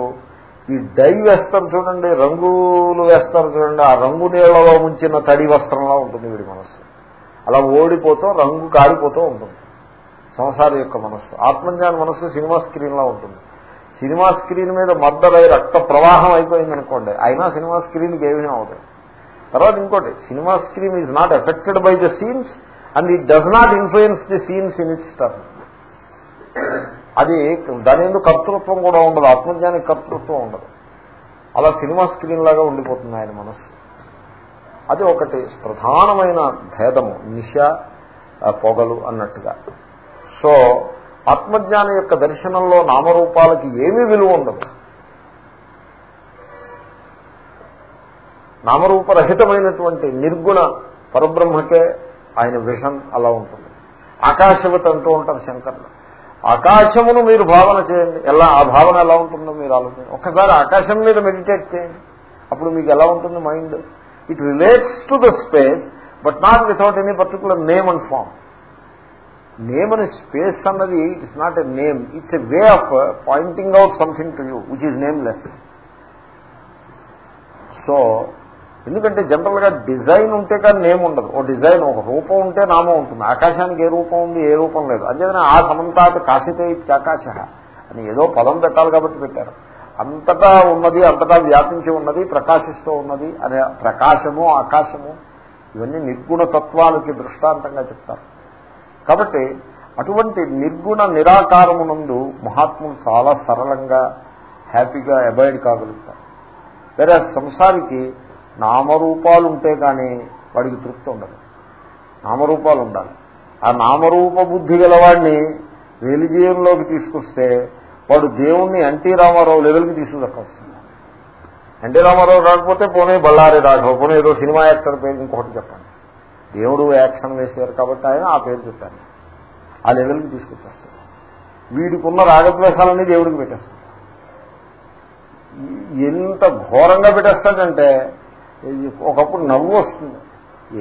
ఈ డై వేస్తారు చూడండి రంగులు వేస్తారు చూడండి ఆ రంగు నీళ్ళలో ముంచిన తడి వస్త్రంలా ఉంటుంది వీడి మనస్సు. అలా ఓడిపోతూ రంగు కారిపోతూ ఉంటుంది. సంసారం యొక్క మనస్సు. ఆత్మజ్ఞాన మనస్సు సినిమా స్క్రీన్లా ఉంటుంది. సినిమా స్క్రీన్ మీద మద్దలై రక్త ప్రవాహం అయిపోయింది అనుకోండి అయినా సినిమా స్క్రీన్కి ఏమీ అవుతాయి తర్వాత ఇంకోటి cinema screen is not affected by the scenes and it does not influence the scenes in its turn అది దాని ఎందుకు కర్తృత్వం కూడా ఉండదు ఆత్మజ్ఞానికి కర్తృత్వం ఉండదు. అలా సినిమా స్క్రీన్ లాగా ఉండిపోతుంది ఆయన మనస్సు. అది ఒకటి ప్రధానమైన భేదము నిశ పొగలు అన్నట్టుగా. సో ఆత్మజ్ఞానం యొక్క దర్శనంలో నామరూపాలకి ఏమీ విలువ ఉండదు. నామరూపరహితమైనటువంటి నిర్గుణ పరబ్రహ్మకే ఆయన విషన్ అలా ఉంటుంది. ఆకాశవత అంటూ ఉంటారు శంకర్లు. ఆకాశమును మీరు భావన చేయండి. ఎలా ఆ భావన ఎలా ఉంటుందో మీరు ఆలోచన ఒక్కసారి ఆకాశం మీద మెడిటేట్ చేయండి. అప్పుడు మీకు ఎలా ఉంటుంది mind it relates to the space but not without any particular name and form name అనే స్పేస్ అన్నది it's not a name it's a way of pointing out something to you which is nameless so ఎందుకంటే జనరల్గా design ఉంటే కానీ name ఉండదు. ఓ design ఒక రూపం ఉంటే నామం ఉంటుంది. ఆకాశానికి ఏ రూపం ఉంది ఏ రూపం లేదు. అంతేగాని ఆ సమంతా కాశితే ఆకాశ అని ఏదో పదం పెట్టాలి కాబట్టి పెట్టారు. అంతటా ఉన్నది అంతటా వ్యాపించి ఉన్నది ప్రకాశిస్తూ ఉన్నది అనే ప్రకాశము ఆకాశము ఇవన్నీ నిర్గుణ తత్వాలకి దృష్టాంతంగా చెప్తారు. కాబట్టి అటువంటి నిర్గుణ నిరాకారమునందు మహాత్ములు చాలా సరళంగా హ్యాపీగా అబాయిడ్ కాగలుగుతారు. వేరే సంసారికి నామరూపాలు ఉంటే కానీ వాడికి తృప్తి ఉండదు. నామరూపాలు ఉండాలి ఆ నామరూప బుద్ధి గలవాడిని రిలిజియన్లోకి తీసుకొస్తే వాడు దేవుణ్ణి ఎన్టీ రామారావు లెవెల్కి తీసుకుదక్కొస్తుంది ఎన్టీ రామారావు రాకపోతే పోనీ బళ్ళారి రాఘవ పోనీ ఏదో సినిమా యాక్టర్ పేరు ఇంకొకటి చెప్పండి. దేవుడు యాక్షన్ వేసేవారు కాబట్టి ఆయన ఆ పేరు చెప్పాను ఆ లెవెల్కి తీసుకొచ్చేస్తాడు వీడికున్న రాగద్వేషాలన్నీ దేవుడికి పెట్టేస్తాడు ఎంత ఘోరంగా పెట్టేస్తాడంటే ఒకప్పుడు నవ్వు వస్తుంది.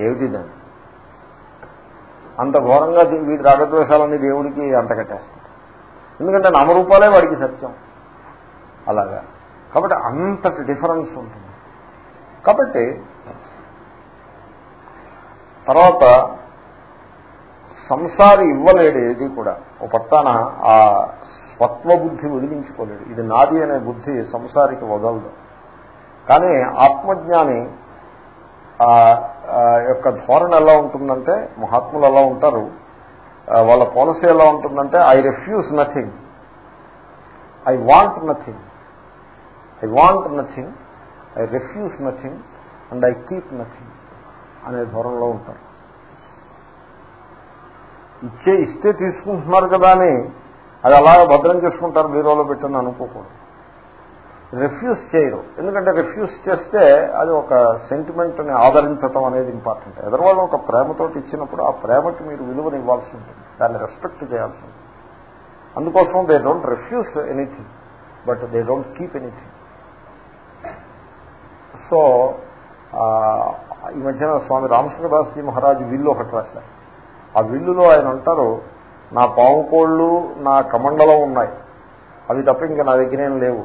ఏమిటిదండి అంత ఘోరంగా వీడి రాగద్వేషాలన్నీ దేవుడికి అంత ఎందుకంటే నామరూపాలే వాడికి సత్యం. అలాగా. కాబట్టి అంతటి డిఫరెన్స్ ఉంటుంది. కాబట్టి తర్వాత సంసారి ఇవ్వలేడు ఏది కూడా. ఓ పట్టాన ఆ స్వత్వ బుద్ధి వదిలించుకోలేడు. ఇది నాది అనే బుద్ధి సంసారికి వదలదు. కానీ ఆత్మజ్ఞాని యొక్క ధోరణ ఎలా ఉంటుందంటే మహాత్ములు ఎలా ఉంటారు వాళ్ళ పాలసీ ఎలా ఉంటుందంటే I refuse nothing I want nothing I want nothing I refuse nothing and I keep nothing అనే ధోరణిలో ఉంటారు. ఇచ్చే ఇస్తే తీసుకుంటున్నారు కదా అని అది అలాగే భద్రం చేసుకుంటారు బీరోలో పెట్టని అనుకోకూడదు. రిఫ్యూజ్ చేయరు. ఎందుకంటే రిఫ్యూజ్ చేస్తే అది ఒక సెంటిమెంట్ని ఆదరించటం అనేది ఇంపార్టెంట్ ఎదరవాళ్ళు ఒక ప్రేమతో ఇచ్చినప్పుడు ఆ ప్రేమకి మీరు విలువని ఇవ్వాల్సి ఉంటుంది. దాన్ని రెస్పెక్ట్ చేయాల్సి ఉంటుంది. అందుకోసం they don't refuse anything but they don't keep anything so ఈ మధ్యన స్వామి రామచంద్రదాస్జీ మహారాజ్ విల్లు ఒకటి రాశారు. ఆ విల్లులో ఆయన అంటారు నా పాము కోళ్ళు నా కమండలం ఉన్నాయి. అవి తప్ప ఇంకా నా దగ్గర ఏం లేవు.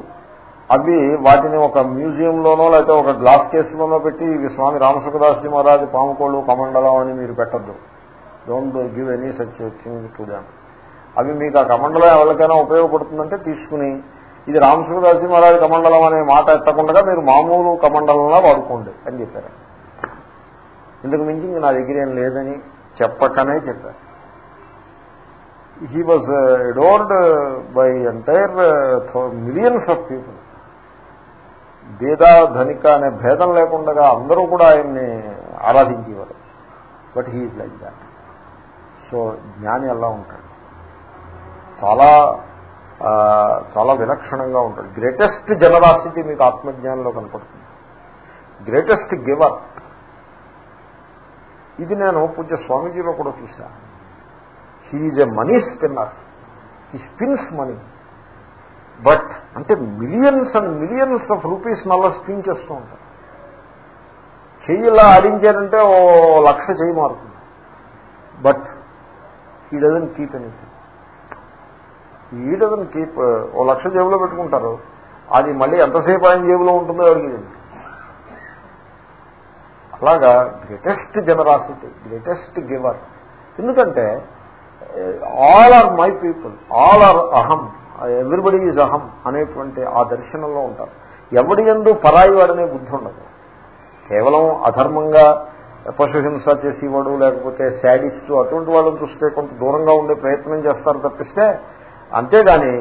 అవి వాటిని ఒక మ్యూజియంలోనో లేకపోతే ఒక గ్లాస్ కేసులోనో పెట్టి ఇవి స్వామి రామసుఖదాస్జీ మహారాజు పాముకోళ్ళు కమండలం అని మీరు పెట్టద్దు. Don't give any such thing to them అవి మీకు ఆ కమండలం ఎవరికైనా ఉపయోగపడుతుందంటే తీసుకుని ఇది రామసుఖదాస్జీ మహారాజు కమండలం అనే మాట ఎత్తకుండా మీరు మామూలు కమండలంలా వాడుకోండి అని చెప్పారు. ఇందుకు మించి నా దగ్గర ఏం లేదని చెప్పకనే చెప్పారు. He was adored by entire millions of people భేద ధనిక అనే భేదం లేకుండా అందరూ కూడా ఆయన్ని ఆరాధించేవారు. But he like that so జ్ఞాని ఎలా ఉంటాడు. చాలా చాలా విలక్షణంగా ఉంటాడు. గ్రేటెస్ట్ జనరాసిటీ మీకు ఆత్మజ్ఞానంలో కనపడుతుంది. గ్రేటెస్ట్ గివర్ ఇది నేను పూజ స్వామీజీలో కూడా చూశాను. He's a money spinner he spins money but అంటే millions and millions of rupees మళ్ళా స్పిన్ చేస్తూ ఉంటారు. చెయ్యిలా ఆడించారంటే ఓ లక్ష చెయ్యి మారుతుంది. But he doesn't keep anything he doesn't keep ఓ లక్ష జేబులో పెట్టుకుంటారు. అది మళ్ళీ ఎంతసేపు ఆయన జేబులో ఉంటుందో అడిగింది అలాగా గ్రేటెస్ట్ జనరాసిటీ గ్రేటెస్ట్ గివర్ ఎందుకంటే all are my people all are అహం. ఎవ్రీబడి ఈజ్ అహం అనేటువంటి ఆ దర్శనంలో ఉంటారు. ఎవడి ఎందు పరాయి వాడనే బుద్ధి ఉండదు. కేవలం అధర్మంగా పశుహింస చేసేవాడు లేకపోతే శాడిస్ట్ అటువంటి వాళ్ళని చూస్తే కొంత దూరంగా ఉండే ప్రయత్నం చేస్తారు తప్పిస్తే అంతేగాని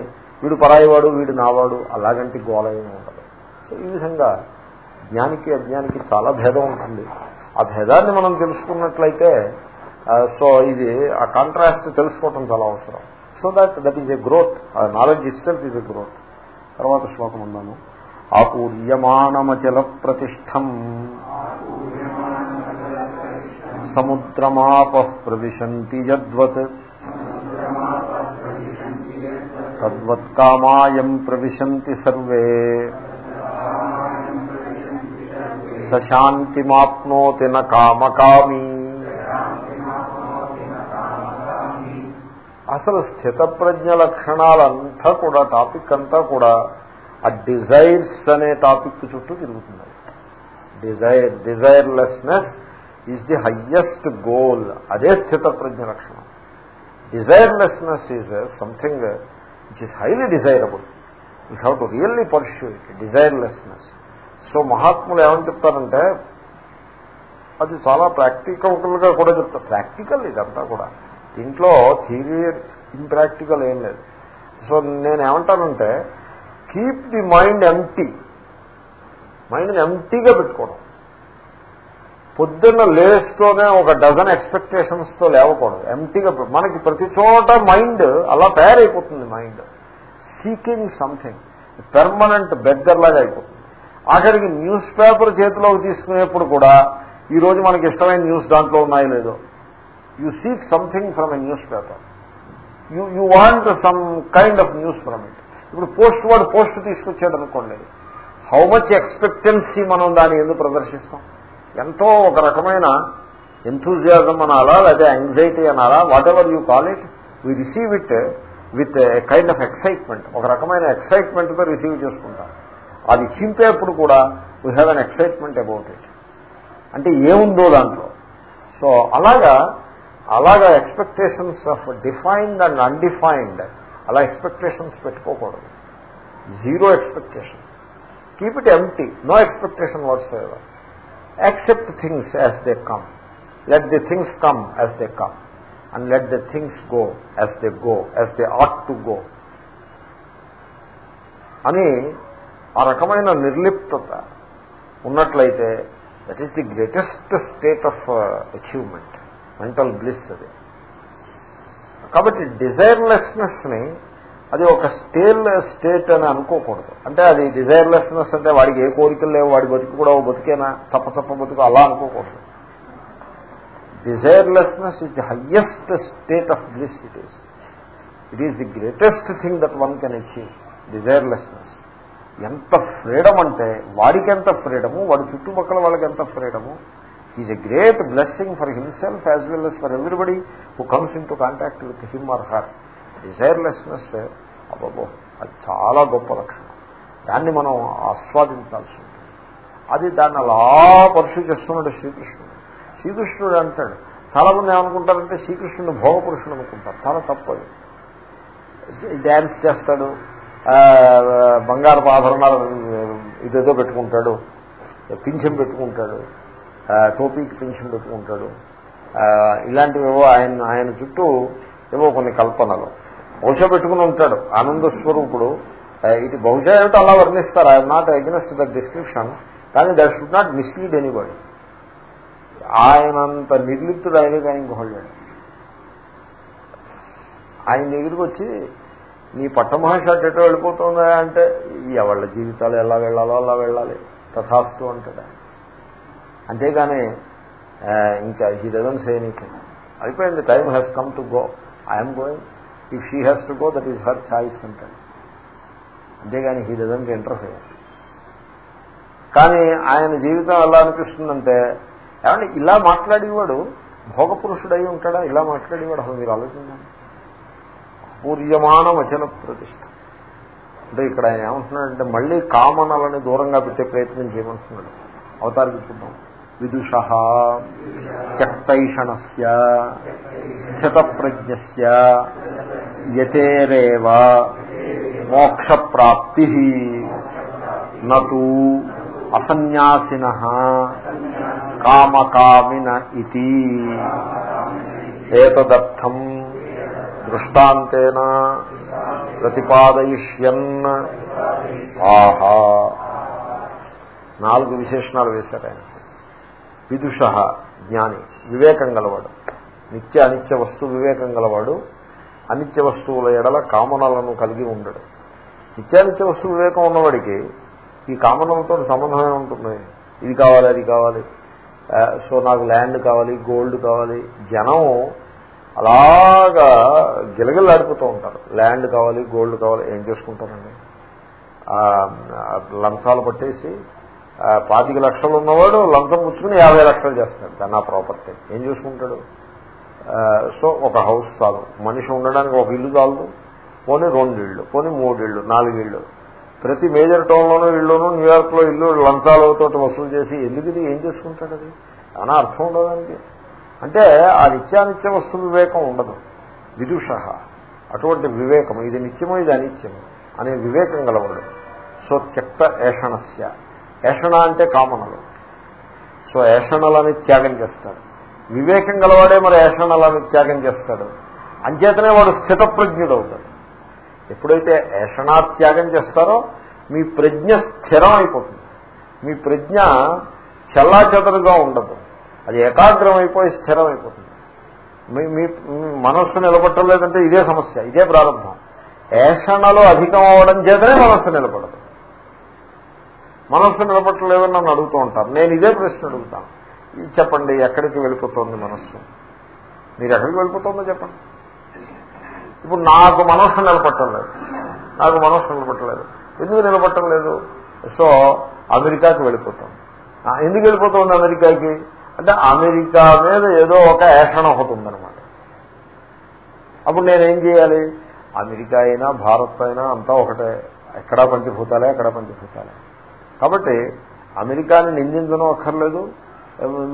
వీడు పరాయివాడు వీడు నావాడు అలాగంటి గోళయం ఉండదు. సో ఈ విధంగా జ్ఞానికి అజ్ఞానికి చాలా భేదం ఉంటుంది. ఆ భేదాన్ని మనం తెలుసుకున్నట్లయితే సో ఇది ఆ కాంట్రాస్ట్ తెలుసుకోవటం చాలా అవసరం. So that that is a growth knowledge itself is a growth తర్వాత శ్లోకం ఉన్నాను ఆపూర్యమాణమచల ప్రతిష్టం సముద్రమాప ప్రవిశంతి యద్వత్ తద్వత్కామాయం ప్రవిశంతి సర్వే. సశాంతిమాప్నోతి న కామకామీ. అసలు స్థితప్రజ్ఞ లక్షణాలంతా కూడా టాపిక్ అంతా కూడా ఆ డిజైర్స్ అనే టాపిక్ చుట్టూ తిరుగుతుంది. Desire desirelessness is the highest goal. అదే స్థితప్రజ్ఞ లక్షణం. Desirelessness is something which is highly desirable you have to really pursue it desirelessness. So మహాత్ములు ఏమని చెప్తారంటే అది చాలా ప్రాక్టికల్గా కూడా చెప్తారు. ప్రాక్టికల్ ఇదంతా కూడా. దీంట్లో థియరీ ఇంప్రాక్టికల్ ఏం లేదు. సో నేనేమంటానంటే కీప్ ది మైండ్ ఎంటీ మైండ్ని ఎంటీగా పెట్టుకోవడం. పొద్దున్న లేస్తూనే ఒక డజన్ ఎక్స్పెక్టేషన్స్తో లేవకూడదు. ఎంటీగా మనకి ప్రతి చోట మైండ్ అలా తయారైపోతుంది mind seeking something permanent beggar లాగా అయిపోతుంది. ఆఖరికి న్యూస్ పేపర్ చేతిలోకి తీసుకునేప్పుడు కూడా ఈ రోజు మనకి ఇష్టమైన న్యూస్ దాంట్లో ఉన్నాయో లేదో you seek something from a newspaper you you want some kind of news from it ఇప్పుడు పోస్ట్ వాడు పోస్ట్ తీసుకొచ్చాడు అనుకోండి. హౌ మచ్ ఎక్స్పెక్టెన్సీ మనం దాన్ని ఎందుకు ప్రదర్శిస్తాం? ఎంతో ఒక రకమైన ఎంతూజియాజం అనాలా లేదా యాంగ్జైటీ అనాలా whatever you call it we receive it with kind of excitement ఒక రకమైన ఎక్సైట్మెంట్తో రిసీవ్ చేసుకుంటాం. అది చింపేప్పుడు కూడా we have an excitement about it అంటే ఏముందో దాంట్లో. సో అలాగా అలాగా expectations of defined and undefined అలా ఎక్స్పెక్టేషన్స్ పెట్టుకోకూడదు. Zero expectation keep it empty no expectation whatsoever accept things as they come let the things come as they come and let the things go as they go as they ought to go అని ఆ రకమైన నిర్లిప్తత ఉన్నట్లయితే that is the greatest state of achievement mental bliss అది. కాబట్టి డిజైర్లెస్నెస్ని అది ఒక stale state అని అనుకోకూడదు. అంటే అది డిజైర్లెస్నెస్ అంటే వాడికి ఏ కోరికలు లేవు వాడి బతుకు కూడా ఓ బతికేనా తప్ప తప్ప బతుకు అలా అనుకోకూడదు. Desirelessness is the highest state of bliss it is it is the greatest thing that one can achieve desirelessness ఎంత ఫ్రీడమ్ అంటే వాడికి ఎంత ఫ్రీడము వాడి చుట్టుపక్కల వాళ్ళకి ఎంత freedom? Is a great blessing for himself as well as for everybody who comes in to contact with him or her. Desirelessness అబ్బో అది చాలా గొప్ప లక్షణం. దాన్ని మనం ఆస్వాదించాల్సి ఉంటుంది. అది దాన్ని అలా పరుషు చేస్తున్నాడు శ్రీకృష్ణుడు. శ్రీకృష్ణుడు అంటాడు చాలామంది ఏమనుకుంటారంటే శ్రీకృష్ణుడు భోగపురుషుడు అనుకుంటారు. చాలా తప్పదు డ్యాన్స్ చేస్తాడు బంగారపు ఆభరణాలు ఇదేదో పెట్టుకుంటాడు పింఛం పెట్టుకుంటాడు టోపీకి పెన్షన్ పెట్టుకుంటాడు. ఇలాంటివేవో ఆయన ఆయన చుట్టూ ఏవో కొన్ని కల్పనలు. బహుశా పెట్టుకుని ఉంటాడు. ఆనంద స్వరూపుడు. ఇది బహుశా ఏమిటో అలా వర్ణిస్తారు. I'm not against the description కానీ that should not mislead anybody ఆయనంత నిర్లిప్తుడు ఆయన కానీ ఇంకొకళ్ళు ఆయన దగ్గరికి వచ్చి నీ పట్టమహాషాట్ ఎటో వెళ్ళిపోతుందా? అంటే ఎవళ్ళ జీవితాలు ఎలా వెళ్ళాలో అలా వెళ్ళాలి. తథాస్తు అంటాడు అంతేగాని ఇంకా హీ డజన్ సే ఎనీథింగ్ అయిపోయింది time has come to go I'm going if she has to go that is her choice అంటాడు అంతేగాని హీ డజంట్ ఇంటర్ఫియర్ కానీ ఆయన జీవితం ఎలా అనిపిస్తుందంటే ఏమంటే ఇలా మాట్లాడేవాడు భోగపురుషుడై ఉంటాడా? ఇలా మాట్లాడేవాడు అసలు మీరు ఆలోచించండి. పూర్యమాన వచన ప్రతిష్ట. అంటే ఇక్కడ ఆయన ఏమంటున్నాడంటే మళ్ళీ కామనలని దూరంగా పెట్టే ప్రయత్నం చేయమంటున్నాడు. అవతారికి చూద్దాం. విదుష త్యక్తైషణస్ స్థితప్రజ్ఞస్య యతేరేవ మోక్షప్రాప్తి నూ అసన్యాసిన కామకామిన ఇది ఏతదర్థం దృష్టాంతేన ప్రతిపాదయిష్యన్ ఆహా నాలుగు విశేషణాలు వేశారు ఆయన విదుష జ్ఞాని వివేకం గలవాడు. నిత్య అనిత్య వస్తు వివేకం గలవాడు. అనిత్య వస్తువుల ఎడల కామనలను కలిగి ఉండడు. నిత్యానిత్య వస్తు వివేకం ఉన్నవాడికి ఈ కామనలతో సంబంధమే ఉంటుంది. ఇది కావాలి అది కావాలి. సో నాకు ల్యాండ్ కావాలి గోల్డ్ కావాలి. జనం అలాగా గిలగిలాడిపోతూ ఉంటారు. ల్యాండ్ కావాలి గోల్డ్ కావాలి ఏం చేసుకుంటారండి? లంచాలు పట్టేసి పాతిక లక్షలు ఉన్నవాడు లంచం పుచ్చుకుని యాభై లక్షలు చేస్తాడు తన ప్రాపర్టీ. ఏం చూసుకుంటాడు? సో ఒక హౌస్ చాలు. మనిషి ఉండడానికి ఒక ఇల్లు చాలదు. పోనీ రెండు ఇళ్ళు పోనీ మూడు ఇళ్ళు నాలుగు ఇళ్ళు ప్రతి మేజర్ టౌన్లోనూ ఇళ్ళును న్యూయార్క్లో ఇల్లు లంచాలతో వసూలు చేసి ఎందుకు ఇది? ఏం చేసుకుంటాడు అది? అనా అర్థం ఉండదానికి. అంటే ఆ నిత్యానిత్య వస్తు వివేకం ఉండదు. విదుష. అటువంటి వివేకం ఇది నిత్యమో ఇది అనిత్యము అనే వివేకం గలవాడు. సో త్యక్త ఏషణస్య. ఏషణ అంటే కామనలు. సో ఏషణలని త్యాగం చేస్తాడు. వివేకం గలవాడే మరి ఏషణలని త్యాగం చేస్తాడు. అంచేతనే వాడు స్థితప్రజ్ఞుడు అవుతాడు ఎప్పుడైతే ఏషణాత్యాగం చేస్తారో మీ ప్రజ్ఞ స్థిరం అయిపోతుంది మీ ప్రజ్ఞ చల్లాచెదరుగా ఉండదు. అది ఏకాగ్రం అయిపోయి స్థిరం అయిపోతుంది మీ మీ మనస్సు నిలబట్టలేదంటే ఇదే సమస్య ఇదే ప్రారంభం. ఏషణలో అధికం అవడం చేతనే మనస్సు నిలబడదు. మనస్సు నిలబట్టలేదని నన్ను అడుగుతూ ఉంటారు. నేను ఇదే ప్రశ్న అడుగుతాను. చెప్పండి ఎక్కడికి వెళ్ళిపోతుంది మనస్సు? మీరు ఎక్కడికి వెళ్ళిపోతుందో చెప్పండి. ఇప్పుడు నాకు మనస్సు నిలబట్టలేదు. నాకు మనస్సు నిలబట్టలేదు. ఎందుకు నిలబట్టం లేదు సో అమెరికాకి వెళ్ళిపోతాం. ఎందుకు వెళ్ళిపోతుంది అమెరికాకి? అంటే అమెరికా మీద ఏదో ఒక యాషణ ఒకటి ఉందన్నమాట. అప్పుడు నేనేం చేయాలి? అమెరికా అయినా భారత్ అయినా అంతా ఒకటే. ఎక్కడా పంచిభూతాలే ఎక్కడా పంచిభూతాలే. కాబట్టి అమెరికాని నిందించడం అక్కర్లేదు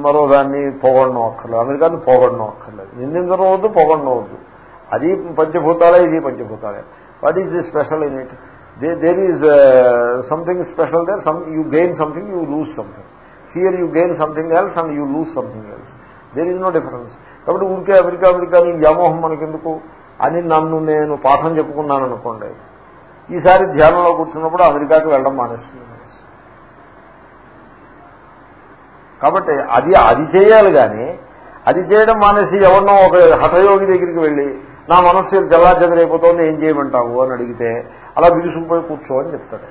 మరో దాన్ని పోగొడడం అక్కర్లేదు. అమెరికాని పోగొడడం అక్కర్లేదు. నిందించడం వద్దు పొగడడం వద్దు. అది పంచభూతాలే ఇది పంచభూతాలే. What is the special in it there is something special there some you gain something you lose something here you gain something else and you lose something else there is no difference కాబట్టి ఊరికే America America నీ వ్యామోహం మనకెందుకు? అని నన్ను నేను పాఠం చెప్పుకున్నాను అనుకోండి ఈసారి ధ్యానంలో కూర్చున్నప్పుడు అమెరికాకి వెళ్ళడం మానేస్తుంది కాబట్టి అది అది చేయాలి కానీ అది చేయడం మానేసి ఎవరినో ఒక హఠయోగి దగ్గరికి వెళ్ళి నా మనస్సు జల్లా చెదరైపోతుంది ఏం చేయమంటావు అని అడిగితే అలా బిగుసుకుపోయి కూర్చో అని చెప్తాడు.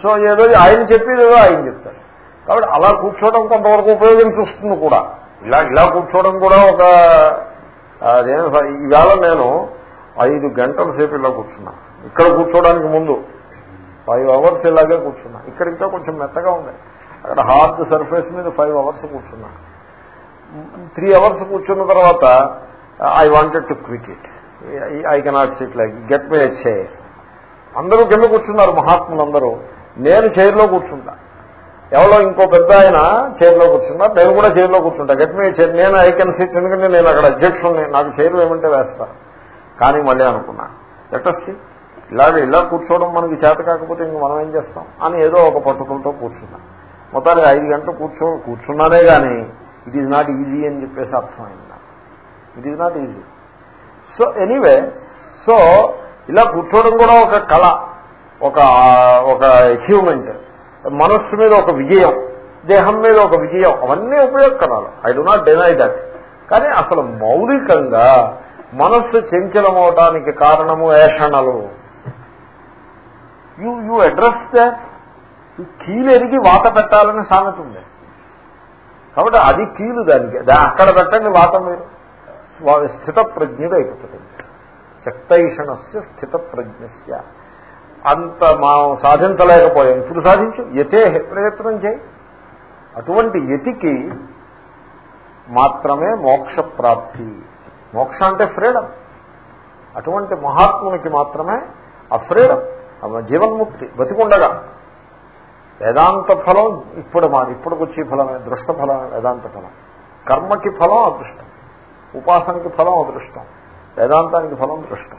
సో ఏదో ఆయన చెప్పేది ఏదో ఆయన చెప్తాడు. కాబట్టి అలా కూర్చోవడం కొంతవరకు ఉపయోగం చూస్తుంది కూడా. ఇలా ఇలా కూర్చోవడం కూడా ఒక అదేం ఈవేళ నేను ఐదు గంటల సేపు ఇలా కూర్చున్నా. ఇక్కడ కూర్చోవడానికి ముందు ఫైవ్ అవర్స్ ఇలాగే కూర్చున్నా. ఇక్కడ ఇంకా కొంచెం మెత్తగా ఉంది. అక్కడ హార్డ్ సర్ఫేస్ మీద ఫైవ్ అవర్స్ కూర్చున్నా త్రీ అవర్స్ కూర్చున్న తర్వాత I wanted to quit it I cannot sit like get me chair అందరూ కింద కూర్చున్నారు మహాత్ములందరూ. నేను చైర్లో కూర్చుంటా. ఎవరో ఇంకో పెద్ద ఆయన చైర్లో కూర్చున్నా నేను కూడా చైర్లో కూర్చుంటా. గెట్ మే చైర్ నేను ఐ కెన్ సిట్ ఎందుకంటే నేను అక్కడ అధ్యక్షుడిని నాకు చైర్లు ఏమంటే వేస్తాను కానీ మళ్ళీ అనుకున్నా లెటర్సి ఇలాగ ఇలా కూర్చోవడం మనకి చేత కాకపోతే ఇంక మనం ఏం చేస్తాం? అని ఏదో ఒక పట్టుదలతో కూర్చున్నా. మొత్తానికి ఐదు గంటలు కూర్చో కూర్చున్నానే కానీ ఇట్ ఈజ్ నాట్ ఈజీ అని చెప్పేసి అర్థమైంది it is not easy so anyway so ఇలా కూర్చోవడం కూడా ఒక కళ ఒక ఒక అచీవ్మెంట్ మనస్సు మీద ఒక విజయం దేహం మీద ఒక విజయం అవన్నీ ఉపయోగకరాలు. I do not deny that కానీ అసలు మౌలికంగా మనస్సు చెంచలమవటానికి కారణము ఏషణలు. యూ యూ అడ్రస్ దాట్ కీలు ఎరిగి వాత పెట్టాలని సామెత ఉంది. కాబట్టి అది కీలు దానికి. అక్కడ పెట్టండి వాత మీరు స్థిత ప్రజ్ఞుడు అయిపోతుంది శక్తైషణస్య స్థిత ప్రజ్ఞస్య అంత మా సాధించలేకపోయాం. ఇప్పుడు సాధించు. యతే ప్రయత్నం చేయి. అటువంటి యతికి మాత్రమే మోక్ష ప్రాప్తి మోక్ష అంటే ఫ్రీడమ్. అటువంటి మహాత్మునికి మాత్రమే ఆ ఫ్రీడమ్. జీవన్ముక్తి. బతికుండగా. వేదాంత ఫలం ఇప్పుడు మాది ఇప్పటికొచ్చే ఫలమే దృష్ట ఫలమే వేదాంత ఫలం. కర్మకి ఫలం అదృష్టం. ఉపాసనకి ఫలం అదృష్టం. వేదాంతానికి ఫలం దృష్టం.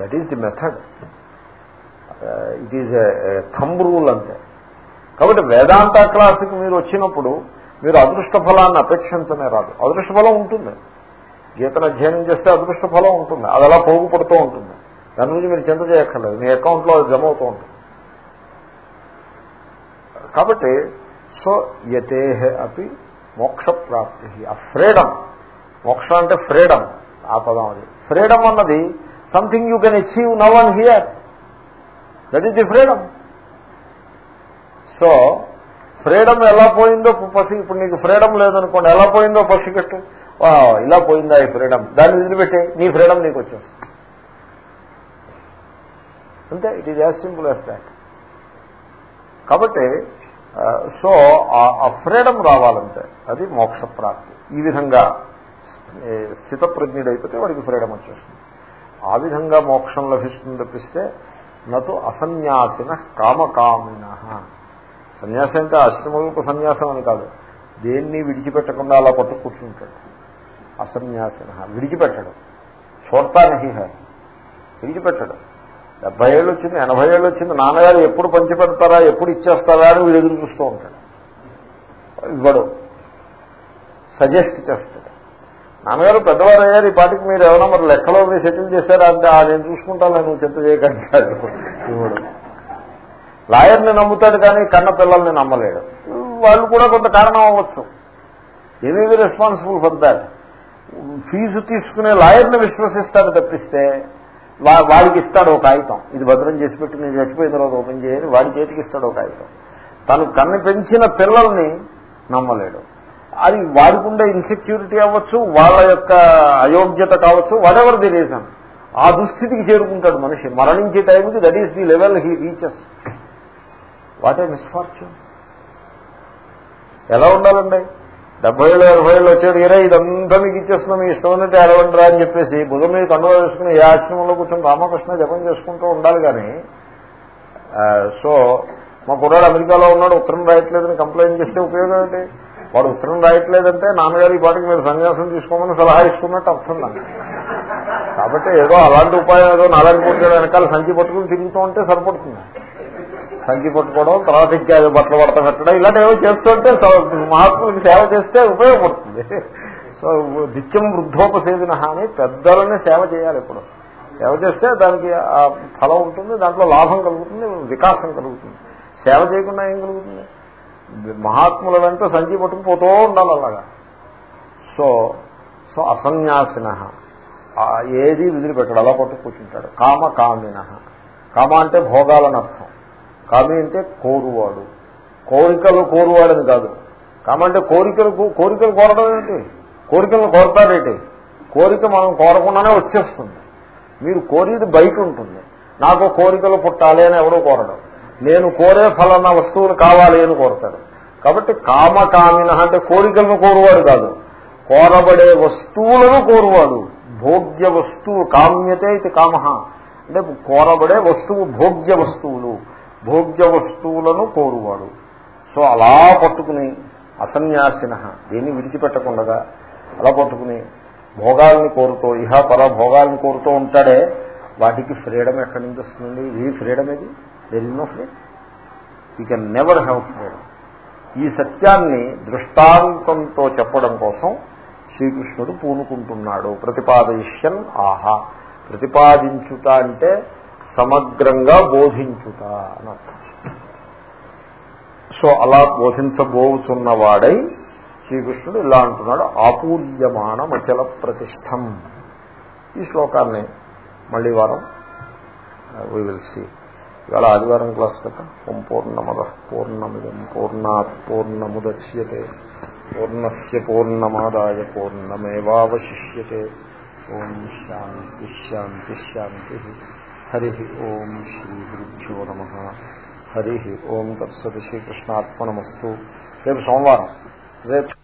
That is the method it is thumb rule అంతే. కాబట్టి వేదాంత క్లాసుకి మీరు వచ్చినప్పుడు మీరు అదృష్ట ఫలాన్ని అపేక్షించనే రాదు. అదృష్ట ఫలం ఉంటుంది. గీతను అధ్యయనం చేస్తే అదృష్ట ఫలం ఉంటుంది. అది అలా పోగుపడుతూ ఉంటుంది. దాని గురించి మీరు చింత చేయక్కర్లేదు. మీ అకౌంట్లో అది జమ అవుతూ ఉంటుంది. కాబట్టి సో యతేహ అపి మోక్ష ప్రాప్తి ఆ ఫ్రీడమ్ మోక్ష అంటే ఫ్రీడమ్ ఆ పదం అది. ఫ్రీడమ్ అన్నది something you can achieve now and here that is the freedom so freedom ఎలా పోయిందో పసి ఇప్పుడు నీకు ఫ్రీడమ్ లేదనుకోండి ఎలా పోయిందో పసిగట్టు ఇలా పోయిందా ఈ ఫ్రీడమ్ దాన్ని వదిలిపెట్టే నీ ఫ్రీడమ్ నీకు వచ్చేస్తుంది. అంతే it is as simple as that కాబట్టి సో ఆ ఫ్రీడమ్ రావాలంటే అది మోక్ష ప్రాప్తి. ఈ విధంగా స్థితప్రజ్ఞుడైపోతే వాడికి ఫ్రీడమ్ వచ్చేస్తుంది. ఆ విధంగా మోక్షం లభిస్తుంది తప్పిస్తే నటు అసన్యాసిన కామకామిన. సన్యాసం అంటే అశ్రమరూప సన్యాసం అని కాదు. దేన్ని విడిచిపెట్టకుండా అలా పట్టు కూర్చుంటాడు. అసన్యాసిన. విడిచిపెట్టడం. చూడటానికి విడిచిపెట్టడం. డెబ్బై ఏళ్ళు వచ్చింది ఎనభై ఏళ్ళు వచ్చింది నాన్నగారు ఎప్పుడు పంచి పెడతారా ఎప్పుడు ఇచ్చేస్తారా అని వీడు ఎదురు చూస్తూ ఉంటాడు. ఇవ్వడు. సజెస్ట్ చేస్తాడు. నాన్నగారు పెద్దవారు అయ్యారు ఈ పాటికి మీరు ఏమైనా మరి లెక్కలో మీరు సెటిల్ చేశారా అంటే ఆ నేను చూసుకుంటాను నువ్వు చింత చేయకండి ఇవ్వడు. లాయర్ని నమ్ముతాడు కానీ కన్న పిల్లల్ని నమ్మలేడు. వాళ్ళు కూడా కొంత కారణం అవ్వచ్చు. ఏమీ రెస్పాన్సిబుల్ ఫర్ దాట్? ఫీజు తీసుకునే లాయర్ని విశ్వసిస్తాడు తప్పిస్తే వాడికి ఇస్తాడు ఒక కాగితం ఇది భద్రం చేసి పెట్టి నేను చచ్చిపోయిన తర్వాత ఓపెన్ చేయని వాడి చేతికి ఇస్తాడు ఒక కాగితం తను కన్ను పెంచిన పిల్లల్ని నమ్మలేడు. అది వాడికి ఉండే ఇన్సెక్యూరిటీ అవ్వచ్చు వాళ్ళ యొక్క అయోగ్యత కావచ్చు వాడెవర్ ది రీజన్ ఆ దుస్థితికి చేరుకుంటాడు మనిషి. మరణించే టైంకి that is the level he reaches what a misfortune ఎలా ఉండాలండి? డెబ్బై ఏళ్ళు ఇరవై ఏళ్ళు వచ్చాడు ఇరే ఇదంతా మీకు ఇచ్చేస్తున్నాం మీ ఇష్టం ఉన్నట్టు ఎలవంటరా అని చెప్పేసి భుజం మీద కండువా వేసుకుని ఏ ఆశ్రమంలో కూర్చొని రామకృష్ణ జపం చేసుకుంటూ ఉండాలి కానీ సో మా కుర్రాడు అమెరికాలో ఉన్నాడు ఉత్తరం రాయట్లేదని కంప్లైంట్ చేస్తే ఉపయోగం ఏంటి? వాడు ఉత్తరం రాయట్లేదంటే నాన్నగారు ఈ పాటికి మీరు సన్యాసం తీసుకోమని సలహా ఇస్తున్నట్టు అర్థం నాకు. కాబట్టి ఏదో అలాంటి ఉపాయం ఏదో నాలుగు పూర్తి వెనకాల సంచి పట్టుకుని తిరుగుతూ ఉంటే సరిపడుతుంది. సంచి పట్టుకోవడం తర్వాత ఇంకా బట్టలు పడత పెట్టడం ఇలాంటి ఏవో చేస్తుంటే మహాత్ములకి సేవ చేస్తే ఉపయోగపడుతుంది. సో నిత్యం వృద్ధోపసేదిన అని పెద్దలని సేవ చేయాలి ఇప్పుడు. సేవ చేస్తే దానికి ఆ ఫలం ఉంటుంది దాంట్లో లాభం కలుగుతుంది వికాసం కలుగుతుంది. సేవ చేయకుండా ఏం కలుగుతుంది? మహాత్ముల వెంట సంచి పట్టుకుపోతూ ఉండాలి అలాగా. సో సో అసన్యాసిన ఏది విదిలిపెట్టాడు అలా పట్టుకు కూర్చుంటాడు. కామ కామిన కామ అంటే భోగాలని అర్థం కామి అంటే కోరువాడు. కోరికలు కోరువాడని కాదు. కామంటే కోరికలు కోరికలు కోరడం ఏంటి? కోరికలను కోరతారేంటి కోరిక మనం కోరకుండానే వచ్చేస్తుంది. మీరు కోరిది బయట ఉంటుంది. నాకు కోరికలు పుట్టాలి అని ఎవరో కోరడం. నేను కోరే ఫలానా వస్తువులు కావాలి అని కోరతాడు. కాబట్టి కామకామిన అంటే కోరికలను కోరువాడు కాదు. కోరబడే వస్తువులను కోరువాడు. భోగ్య వస్తువు కామ్యతే ఇది కామ అంటే కోరబడే వస్తువు భోగ్య వస్తువులు. భోగ్య వస్తువులను కోరువాడు. సో అలా పట్టుకుని అసన్యాసిన దేన్ని విడిచిపెట్టకుండా అలా పట్టుకుని భోగాల్ని కోరుతూ ఇహ పర భోగాల్ని కోరుతూ ఉంటాడే వాటికి ఫ్రీడమ్ ఎక్కడి నుంచి వస్తుందండి? ఇది ఫ్రీడమ్ ఇది there is no freedom you can never have freedom ఈ సత్యాన్ని దృష్టాంతంతో చెప్పడం కోసం శ్రీకృష్ణుడు పూనుకుంటున్నాడు. ప్రతిపాదయిష్యన్ ఆహా. ప్రతిపాదించుట అంటే సమగ్రంగా బోధించుట అని సో అలా బోధించబోతున్నవాడై శ్రీకృష్ణుడు ఇలా అంటున్నాడు ఆపూర్యమాణ మచల ప్రతిష్టం. ఈ శ్లోకాన్ని మళ్ళీ వారం వీ విల్ సీ ఇవాళ ఆదివారం క్లాస్ కదా ఓం పూర్ణమద పూర్ణమిదం పూర్ణాత్ పూర్ణముద్యతే పూర్ణస్ పూర్ణమాదాయ పూర్ణమేవాశిష్యే ఓం శాంతి శాంతి శాంతి. హరి ఓం శ్రీ గురుభ్యో నమ. హరి ఓం తత్సత్ శ్రీకృష్ణాత్మనమస్తు రేపు సోమవారం. రేపు